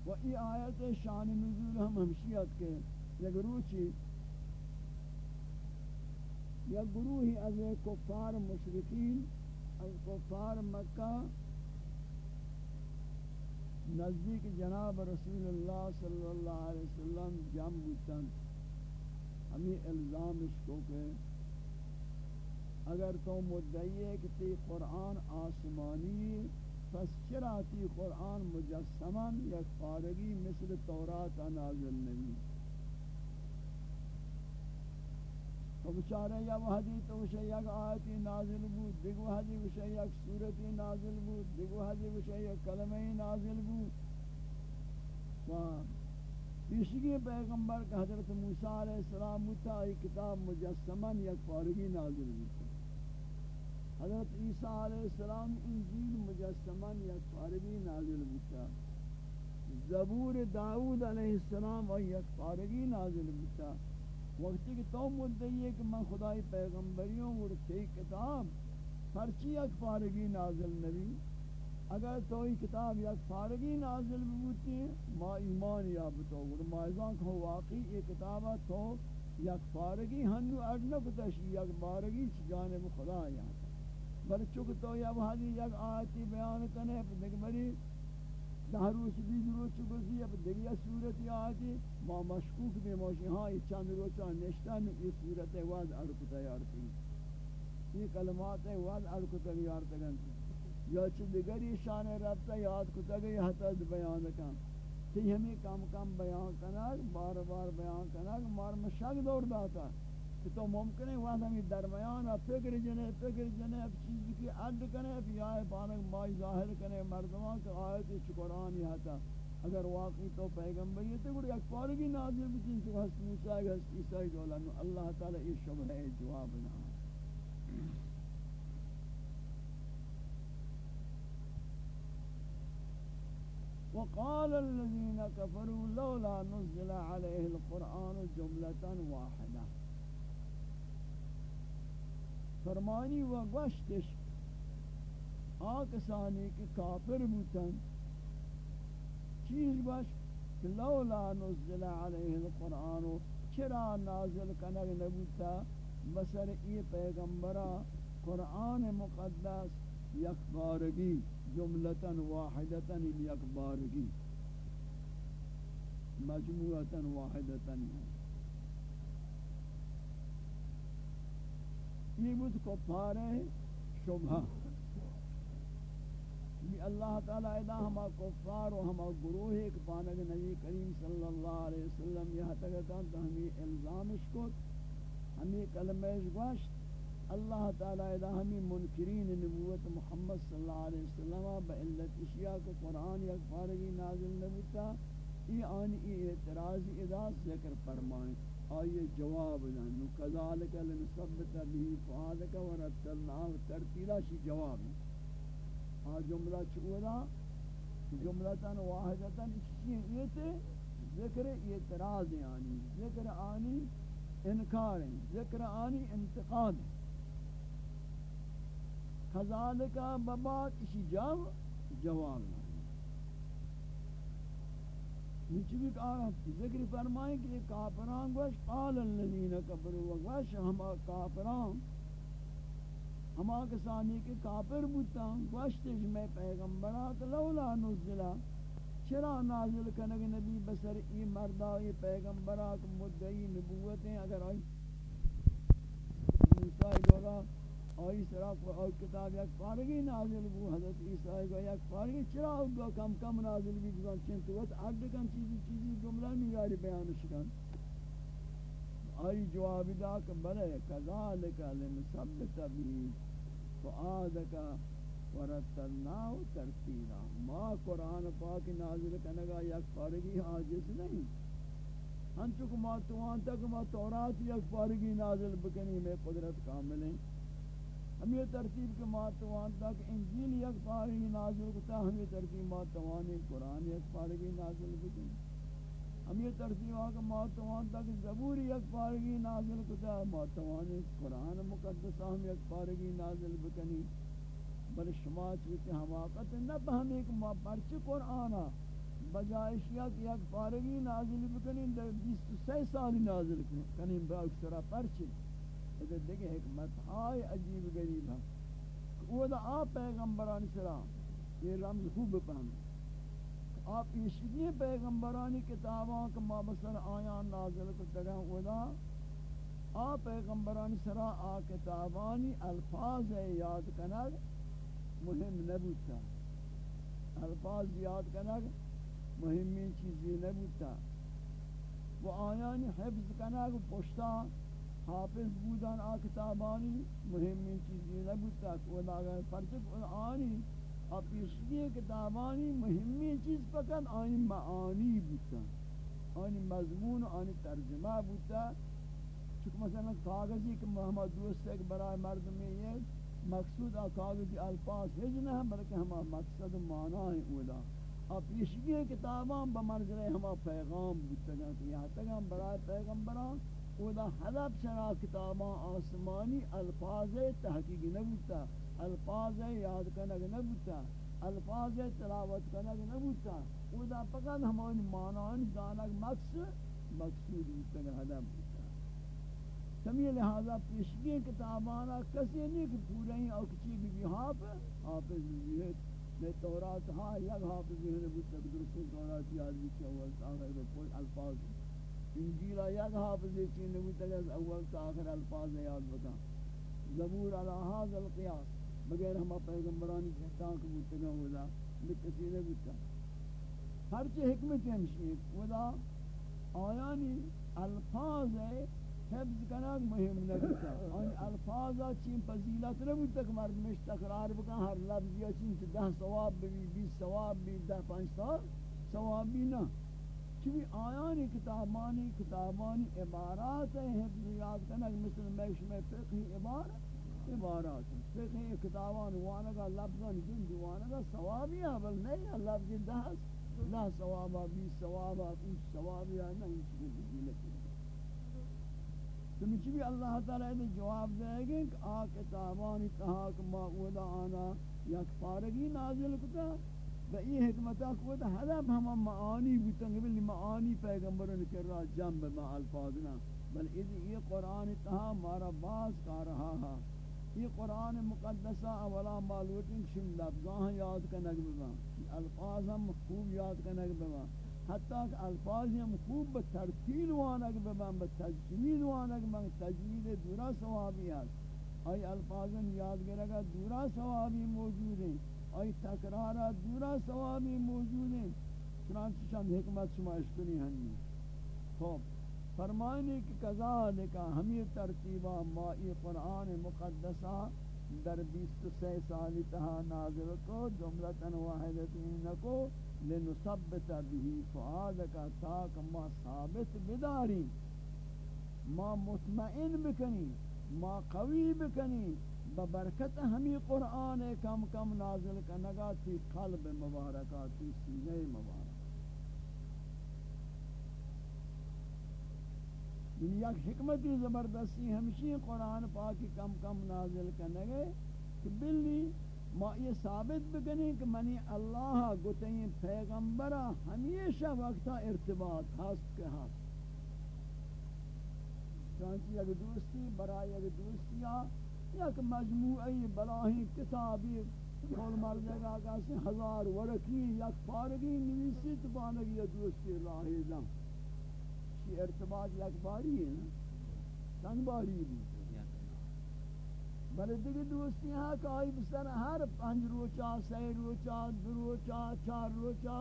و ای آیت شان نزول ہم ہمشیت کے یک روچی یا گروہی از کفار مشرکین، از کفار مکہ نزدیک جناب رسول اللہ صلی اللہ علیہ وسلم جم بودتن ہمیں الزامش کو کہ اگر تو مدعی ہے کہ تی قرآن آسمانی پس چرا تی قرآن مجسمن یا فارغی مثل تورات نازل نہیں؟ تو بچارے یا وحدی تو وشے یک آیتی نازل بود دیگو حدی وشے یک سورتی نازل بود دیگو حدی وشے یک کلمہ نازل بود. و پیشگی پیغمبر کا حضرت موسیٰ علیہ السلام متا کتاب مجسمن یک فارغی نازل بود حضرت عیسیٰ علیہ السلام انجیل مجسمن یک فارغی نازل بود زبور داود علیہ السلام و یک فارغی نازل بود وقتی کہ تو مدعی ہے کہ میں خدای پیغمبریوں اور تی کتاب، پرچی یک فارغی نازل نبی۔ اگر تو یہ کتاب یک فارغی نازل بوتی ما ایمان یابتو اور ما ازان کہ واقعی یہ کتاب تو یک فارغی ہنو اڈنک تشی یک فارغی جانب خدا یا بل چک تو یا وحدی یک آیتی بیان کنے دیکھ بری دہروش بھی روچ گزی اب دیگه صورت آتی. ما مشکوک بھی موشی ہاں یہ چند روچا نشتن یہ صورت واز ارکتا یارتی یہ کلمات واز ارکتا یارتگن یا چھ دیگری شان ربتا یاد کتا گئی، حتی بیان کن. تی ہمیں کم کم بیان کنک بار بار بیان کنک مار مشک دور داتا. کہ تو ممکن ہے وہاں ہمیں درمیان فکر جنے فکر جنے اب چیز کی عد کنے اب یا پانک مائی ظاہر کنے مردمان کہ آیت قرآن یہ تھا اگر واقعی تو پیغمبر یہ تو گوڑی ایک پارگی نازل بچین تو ہست موسیٰ ہے ہست عیسیٰ دولا. اللہ تعالی یہ شبہ جواب نہ وقال الذين كفروا لولا نزل عليه القرآن جملة واحدة. فرمانی و گوشتش آکسانی که کافر بودن چیز گوشت کہ لولا نزل علیہ القرآن چرا نازل کنگ نبوتا، بسر ای پیغمبرہ قرآن مقدس یک بارگی، جملتا واحدتا یک بارگی. مجموعتا واحدتا. یہ بود کفار شبہ۔ یہ اللہ تعالی ادا ہما کفار و ہما گروہ ایک پانک نبی کریم صلی اللہ علیہ وسلم یہ تک کان تو ہمیں الزامش کو ہمیں کلمہ گوشت، اللہ تعالی ادا ہمیں منکرین نبوت محمد صلی اللہ علیہ وسلم با علت اشیاء کو قرآن یک فارغی نازل نبوتا ای آن ای اعتراضی ادا ذکر فرمائیں۔ آئیے جواب دیں۔ کذالک لنثبت به فؤادک ورتلناه ترتیلا شی جواب آ جملہ چورا جملتاً واحدتاً اسی یہ تے ذکر اعتراض آنی، ذکر آنی انکار ذکر آنی انتقاد خزالک بباد اسی جواب جواب۔ نیچے بھی کہا، ذکر فرمائیں کہ کافران گوش، قال الذین کفروا، گوش ہم کافران۔ ہما کسانی کے کافر بودتا گوشتش میں پیغمبرات لولا نزلا چرا نازل کنگ نبی بسر ای مردائی پیغمبرات مدعی نبوتیں۔ اگر آئی موسیٰ دولا آئی سراف و آئی کتاب یک فارغی نازل بو، حضرت عیسیٰ کو یک فارغی، چرا آئی کم کم نازل بھی بگان چنتو وقت عرد کم چیزی چیزی جملہ نیاری بیان شکن. آئی جواب دا کہ بلے، کذالک لنثبت بھی فؤادک ورتلناه ترتیلا. ما قرآن پاک نازل کنگا یک فارغی حاجز نہیں ہم چکو ما توان تک ما تورات یک فارغی نازل بکنی میں قدرت کامل ہیں. ہم یہ ترتیب کے ما توان تک انجیل یک فارغی نازل کتا ہم یہ ترتیب ماتوان قرآن یک فارغی نازل بکنی ہم یہ ترتیب آگا ماتوان تک زبور یک پارگی نازل کتا ماتوان قرآن مقدس ہم یک پارگی نازل بکنی بل شما چوتی حماقت نہ بہمی کہ ما پرچ قرآن بجائش یک یک پارگی نازل بکنی در بیست سی سالی نازل کنی با اکسرا پرچ۔ ادھر دیکھیں حکمت آئی عجیب غریب ہے وہ دا آپ پیغمبران سرا یہ رمز خوب پہنے آپ پیشگی پیغمبرانی کتاباں کہ ما بسر آیان نازل کو تگا ودا آ پیغمبرانی سرا آ کتابانی الفاظ یاد کنگ مهم نبوتا الفاظ یاد کنگ مهمی چیزی نبوتا و آیانی حفظ کنگ پشتا حافظ بودن، آ کتابانی مهمی چیزی نبوتا ودا پرچک آنی اور پیشگی کتابانی مهمی چیز فقط آنی معانی بودتا آنی مضمون، آنی ترجمہ بودتا چکہ مثلا کاغذی کہ محمد دوست ایک برای مرد میں یہ مقصود آ کاغذی الفاظ ہے جنہ بلکہ ہما مقصد معنی ہے اولا اور پیشگی کتابان بمرجر ہما پیغام بودتا کہ یہاں تک ہم برای پیغمبران اولا حلب چرا کتابان آسمانی الفاظ تحقیقی نبودتا الفاظ یاد کنگ نبوتا، الفاظ تلاوت کنگ نبوتا۔ او دا فقط ہمان معنی دانک مقصد مقصود بودتا ہدم بودتا سمی لہذا پیشگی کتابانا کسی نہیں کہ پورا ہی او کچی بھی بھی حافظ حافظ بھی میں تورات ہاں یک حافظ بھی ہے بودتا درست تورات یاد بھی چاہو آخر کو کوئی الفاظ۔ انجیلہ یک حافظ بھی چین نبوتا کہ اول تا آخر الفاظ یاد بتا زبور علی حاضر القیاس، بغیر ہما پیغمبرانی جہتان کو بودتگا ودا بکسی نے بودتا ہر چی حکمت ہمشی ودا آیانی الفاظ حفظ کناک مهم نبودتا آن الفاظا چین فضیلت نبودتا کہ مردمش تقرار بکن، ہر لفظ یا چین چی ده ثواب بھی، بیس ثواب بھی ده پانچ سال ثواب بھی نا. چوی آیانی کتابانی کتابانی عبارات حفظ یاد کناک مثل میش میں فقہی عبارت، عبارات فقہ کتابان وانگا لفظان جن دیوانگا ثوابی ہے بل نہیں لفظ دہس، نہ ثوابا بھی ثوابا کچھ ثوابی ہے نہ اس کو بھی تو مجھے بھی اللہ تعالی نے جواب دے گے کہ آ کتابان کہا کہ ما اودا آنا یک فارغی نازل کتا و یہ حکمتا کو تا حدب ہم معانی بوتن بلی معانی پیغمبرن کر رہا جنب ما الفاظنا بل یہ قرآن تہا مارا باز کا رہا ہے یہ قرآن مقدسہ اولا معلومتیں شم لفظاں یاد کنگ بما الفاظ ہم خوب یاد کنگ بما حتیٰ کہ الفاظ ہم خوب بترتیل وانگ بما بتجوید وانگ بما تجوید دورا ثوابی ہے ای الفاظ یاد گرگا دورا ثوابی موجود ہیں؟ ای تکرارا دورا ثوابی موجود ہیں چنانچہ چند حکمت شما اشکنی ہنی جی۔ خوب فرمائنے کی کذالک ہمیں ترتیبہ مائی قرآن مقدسہ در بیست سے سالی تہا نازل کو، جملتاً واحدتین کو لنثبت بھی فعادکا تاک ما ثابت بداری، ما مطمئن بکنی، ما قوی بکنی ببرکت ہمیں قرآن کم کم نازل کنگا تی قلب مبارکہ تی سینے مبارکہ یعنی یک حکمتی زبردستی ہمشی قرآن پاکی کم کم نازل کرنے گئے کہ بلی ما یہ ثابت بکنی کہ منی اللہ گتیں پیغمبرہ ہمیشہ وقتا ارتباط ہست کے ہست۔ چانچہ یک دوستی برای یک دوستیا یک مجموعی بلاہی کتابی کھول مر جگہ کسی ہزار ورکی یک پارگی نویسی تبانگی دوستی راہی دم. کی ارتباط یک باری ہے نا چند باری بھی بلے دیگه دوستی ہاں کہ آئی بسر ہر پانچ روچا سی روچا، دو روچا چار روچا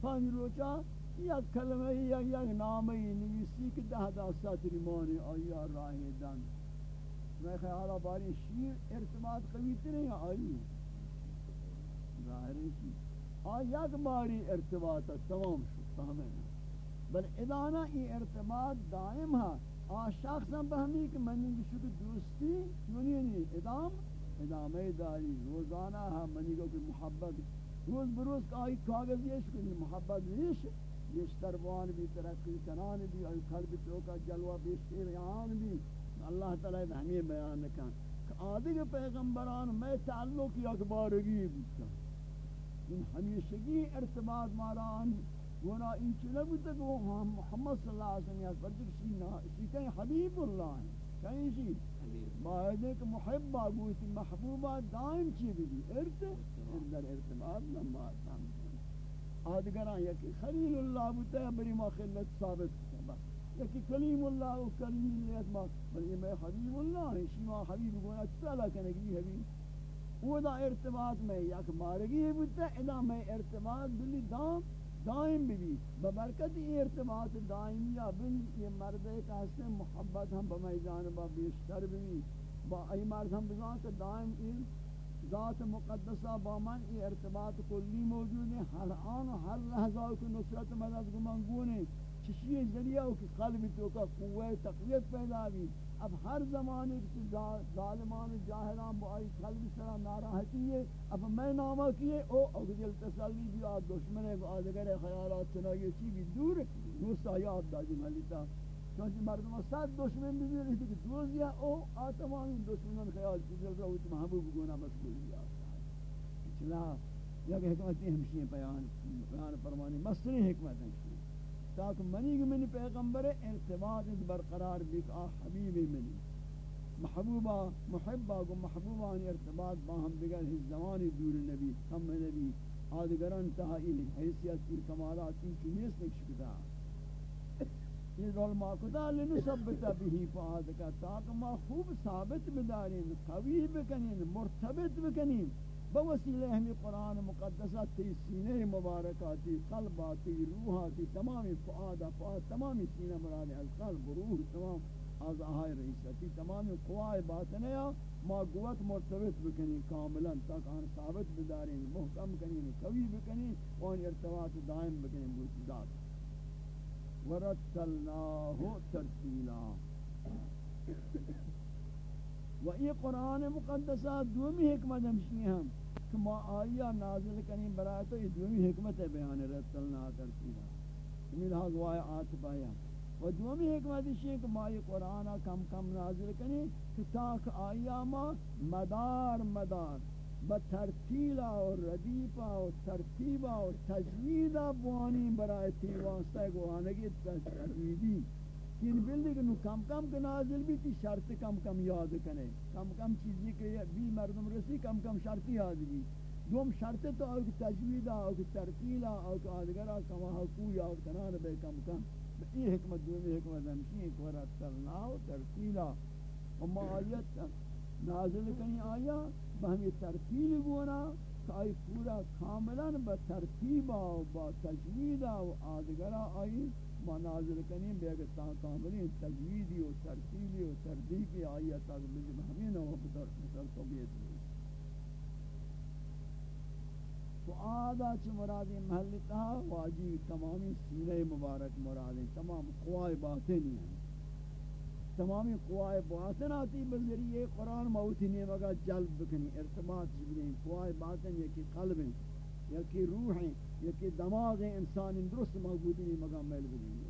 پانچ روچا، یک کلمہ یک یک نامی نویسی کہ دہ دہ ساتری مانی آئی راہ دن میں خیالا باری شیر ارتباط قوی ترے یا آئی ظاہر ہے کہ آئی یک باری ارتباط تمام شد فہمیں بل ادانا این ارتباط دائم ہے۔ آ شخص ہم بہمی کہ منی بشک دوستی چونی نہیں ادام، ادامہ داری، روزانہ ہم منی کو کہ محبت۔ روز بروز کا آئی کاغذ یہ شکنی محبت نیش بیشتر بوان بھی، ترقی کنان بھی، آئی قلب چوکا جلوہ بیشتر یعان بھی۔ اللہ تعالی ہمیں بیان کن کہ آدھگ پیغمبران میں تعلق اکبارگی بھی ان ہمیشگی ارتباط ماران گونا این چلے بودتا کہ وہ محمد صلی اللہ علیہ وسلم پر تک سینا اسی کہیں حبیب اللہ ہیں کہیں سی باہدے کہ محبہ گویتی محبوبہ دائم چی بھی ارت اندر ارتباط آسان آدگران یکی خلیل اللہ بودتا ہے بری ما خلت ثابت۔ کرتا یکی کلیم اللہ و کلیم لیت ما بلی میں حبیب اللہ ہیں شیما حبیب گونا چلا کنگی حبیب. وہ دا ارتباط میں یک مارگی ہے بودتا ادا میں ارتباط بلی دام دائم بھی ببرکت یہ ارتباط دائمیہ بن یہ مرد ایک حسن محبت ہم بمائی جانبا بیشتر بھی با ای مرد ہم بزان کہ دائم این ذات مقدسہ با من یہ ارتباط کلی موجود ہے. ہر آن و ہر لحظہ کو نصرت مدد گمانگونے. چشی ذریعہ کی قلب تو کا قوہ تقویت پیدا بھی اب ہر زمانے کی ظالمان جاہران با آئی قلب سرا ناراحتی ہے اب میں نامہ کیے، او اگدل تسلی بھی آد دشمن ہے آدگر خیالات چنائی چی بھی دور دوستا یاد دادی ملیتا چونچہ مردم صد دشمن بھی بھی رہتی کہ دوزیا او آتمانی دشمنان خیال کی دل رہو تو محبوب گونا مسئولی آتا۔ ہے چلا یک حکمتی ہمشی پیان بیان فرمانی مصری حکمت ہمشی تاکہ منی کہ منی پیغمبر ارتباط برقرار بیک آ حبیب منی۔ محبوبہ، محبہ کو محبوبہ ان ارتباط باہم دیگر ہی زمانی دور نبی، ہم نبی، آدگران تہائی حیثیت کی کمالات کی نیست ایک شکتا۔ یہ ظلمہ کتا لنثبت بھی فعادکا تاکہ ما خوب ثابت بدارین قوی بکنین، مرتبط بکنین۔ بوسیلہ ہمیں قرآن مقدسہ تی سینے مبارکاتی، قلباتی، روحاتی، تمامی فعادہ فعاد تمامی سینہ مراد القلب، روح، تمام از آہائی رئیساتی تمامی قوائے باطنیا ما قوت مرتبط بکنی کاملا، تاک آن ثابت بدارین، محکم کنین یعنی قوی بکنی وان ارتباط دائم بکنین بوتی ذات ورتلناہو ترتیلا. و یہ قرآن مقدسہ دومی حکمت ہمشی ہم. کہ ما آیا نازل کنی برای تو یہ دومی حکمت ہے بیان رسلنا ترسیلا ہمیں لحاظ وائے آت بایا و دومی حکمت ہے کہ ما یہ قرآن کم کم نازل کنی کہ تاک آیا ما مدار مدار بترتیلا اور ردیفا اور ترتیبا اور تجویدہ بوانی برای تی گوانگی تجویدی. ترتیل بلدی کہ نو کم کم کے نازل بھی تی، شرط کم کم یاد کنے کم کم چیزی کہ بی مردم رسی، کم کم شرط یاد بھی دوم شرط تو اوک تجوید اوک ترتیل اوک آدگرہ کما حقو یاد کنان بے کم کم. یہ حکمت دومی حکمت ہمشی ایک ورتلناو ترتیلا اما آیت نازل کنی آیا؟ بہمی ترتیل بونا کہ آئی پورا کاملا با ترتیبا و با تجویدا و آدگرہ آئی ما نازل کنی بے اگر کاملی تجویدی و ترتیلی و تردیقی آیت تاک بجب ہمین و بدر مثل طبیعت ہوئی تو آدھا چھ مرادی محلی تہا واجی تمامی سینہ مبارک مرادی تمام قوائے باطنی ہیں تمامی قوائے باطن آتی بذریعے قرآن موتی نے مگا جلب بکنی، ارتباط جبنی قوائے باطن یکی قلب ہیں یکی روح ہیں، یکی دماغ ہیں، انسان درست موجودی نے مگا میل بکنی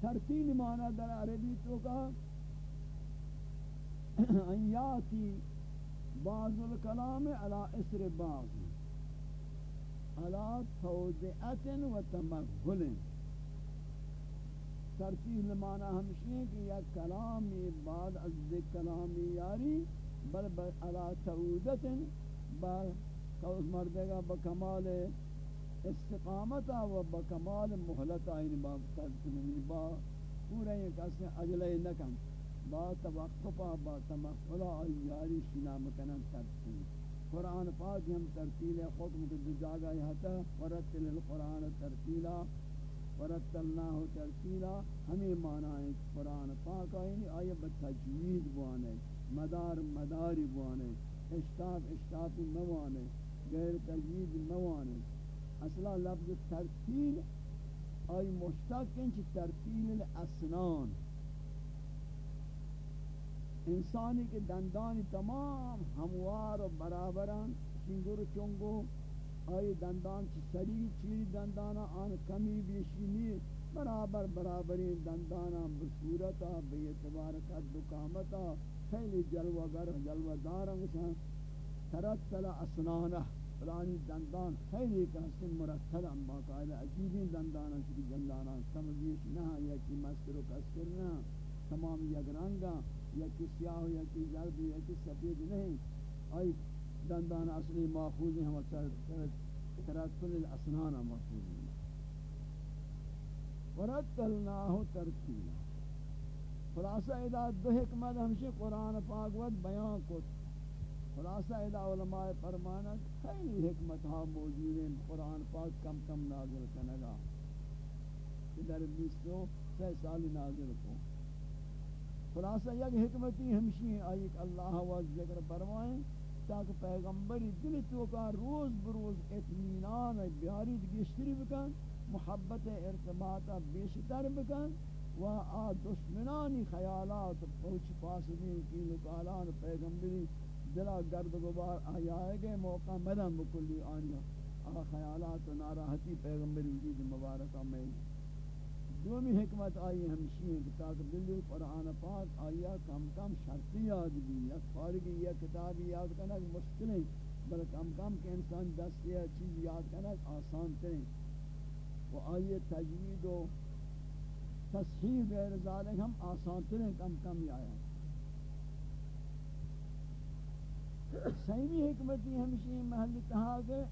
ترتیل معنی در عربی تو کا ان بعض الکلام علی اسر بعض على توضعت و تمغل ترتیب معنی ہمشی کہ یا کلامی بعد از ذکر کلامی یاری، بل على توضعت با کوز مردگا بکمال استقامتا و بکمال محلتا یعنی با ترتیب با پورا یہ کسی عجلہ نکم با توقفا با تمغلا یاری شنا مکنن ترتیب قرآن پاک ہم ترتیل خود مدد جاگا یہتا ورتل القرآن ترتیلا ورتلناہ ترتیلا، ہمیں معنی ہے قرآن پاک آئینی آئیے بتجوید بوانے، مدار مداری بوانے، اشتاف اشتافی موانے، غیر تجوید موانے۔ اصلا لفظ ترتیل، آئی مشتاق انچ ترتیل الاسنان۔ انسانی کے دندانی تمام ہموار و برابران چنگر چنگو آئی دندان چی سری چیری دندانا، آن کمی بیشی برابر برابری دندانا، بصورتا، بے اعتبار قد دکامتا خیلی جلوہ گر جلوہ دارنگ دارا ترتل اسنانہ فلانی دندان خیلی کہستن مرتل ہم باقاعدہ عجیبی دندانا چی دندانا سمجھیش نہ یا کی مستر و کسر نہ۔ تمام یک رنگا یا کی سیاہ یا کی زرد یا کی سفید نہیں آئی دندان اصلی محفوظ ہیں ہم ترتل الاسنان محفوظ ہیں۔ ورتلناہ ترتیلا خلاصہ ادا دو حکمت ہمشہ قرآن پاک ود بیان کت خلاصہ ادا علماء فرمانت خیلی حکمت ہاں موجود ہیں، قرآن پاک کم کم نازل کنگا۔ در بیس سو سی سالی نازل کو۔ خلاصہ یک حکمتی ہمشی آئی کہ اللہ و ذکر فرمائیں۔ تاکہ پیغمبری دل تو کا روز بروز اطمینان بیاری گشتری بکن، محبت ارتباطہ بیشتر بکن و آ دشمنانی خیالات پوچھ پاسدین کی لکالان پیغمبری دلا گرد گبار آیائے گئے، موقع مدن بکلی آنیا۔ آ خیالات و ناراحتی پیغمبری وجود مبارکہ میں۔ دومی حکمت آئی ہمشی ہے کہ تاکہ دلی قرآن پاک آیا کم کم شرطی یاد بھی، یا فارغی، یا کتابی یاد کرنا مشکل ہے بل کم کم کہ انسان دست یا چیز یاد کرنا آسان کریں وہ آئیے تجوید و تصحیح غیر ذالک ہم آسان کریں کم کم ہی آیا۔ سیمی حکمتی ہمشی محل کہا کہ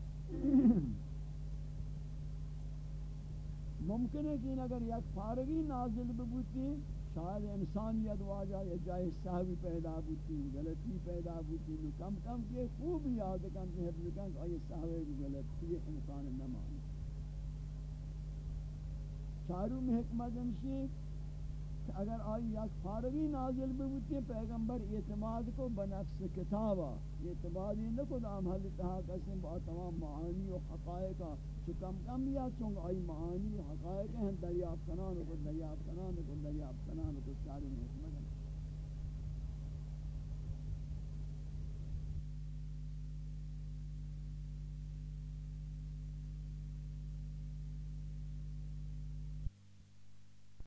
ممکن ہے کہ اگر یک فارغی نازل ببوتی شاید انسانیت واجہ یا جائے صحبی پیدا بوتی غلطی پیدا بوتی کم کم کے خوب یاد کن کہ حفظ کن کہ آئی صحبی غلطی انسان نمانی. چاروں میں حکمت ہمشی کہ اگر آئی یک فارغی نازل ببوتی پیغمبر اعتماد کو بنفس کتابا. اعتمادی نکو دام حل تحا کسیم با تمام معانی و حقائقہ چکم کم کم یا چونگ آئی معانی حقائق ہیں دریافت کنان کو دریافت کنان کو دریافت کنان کو چاری حکمت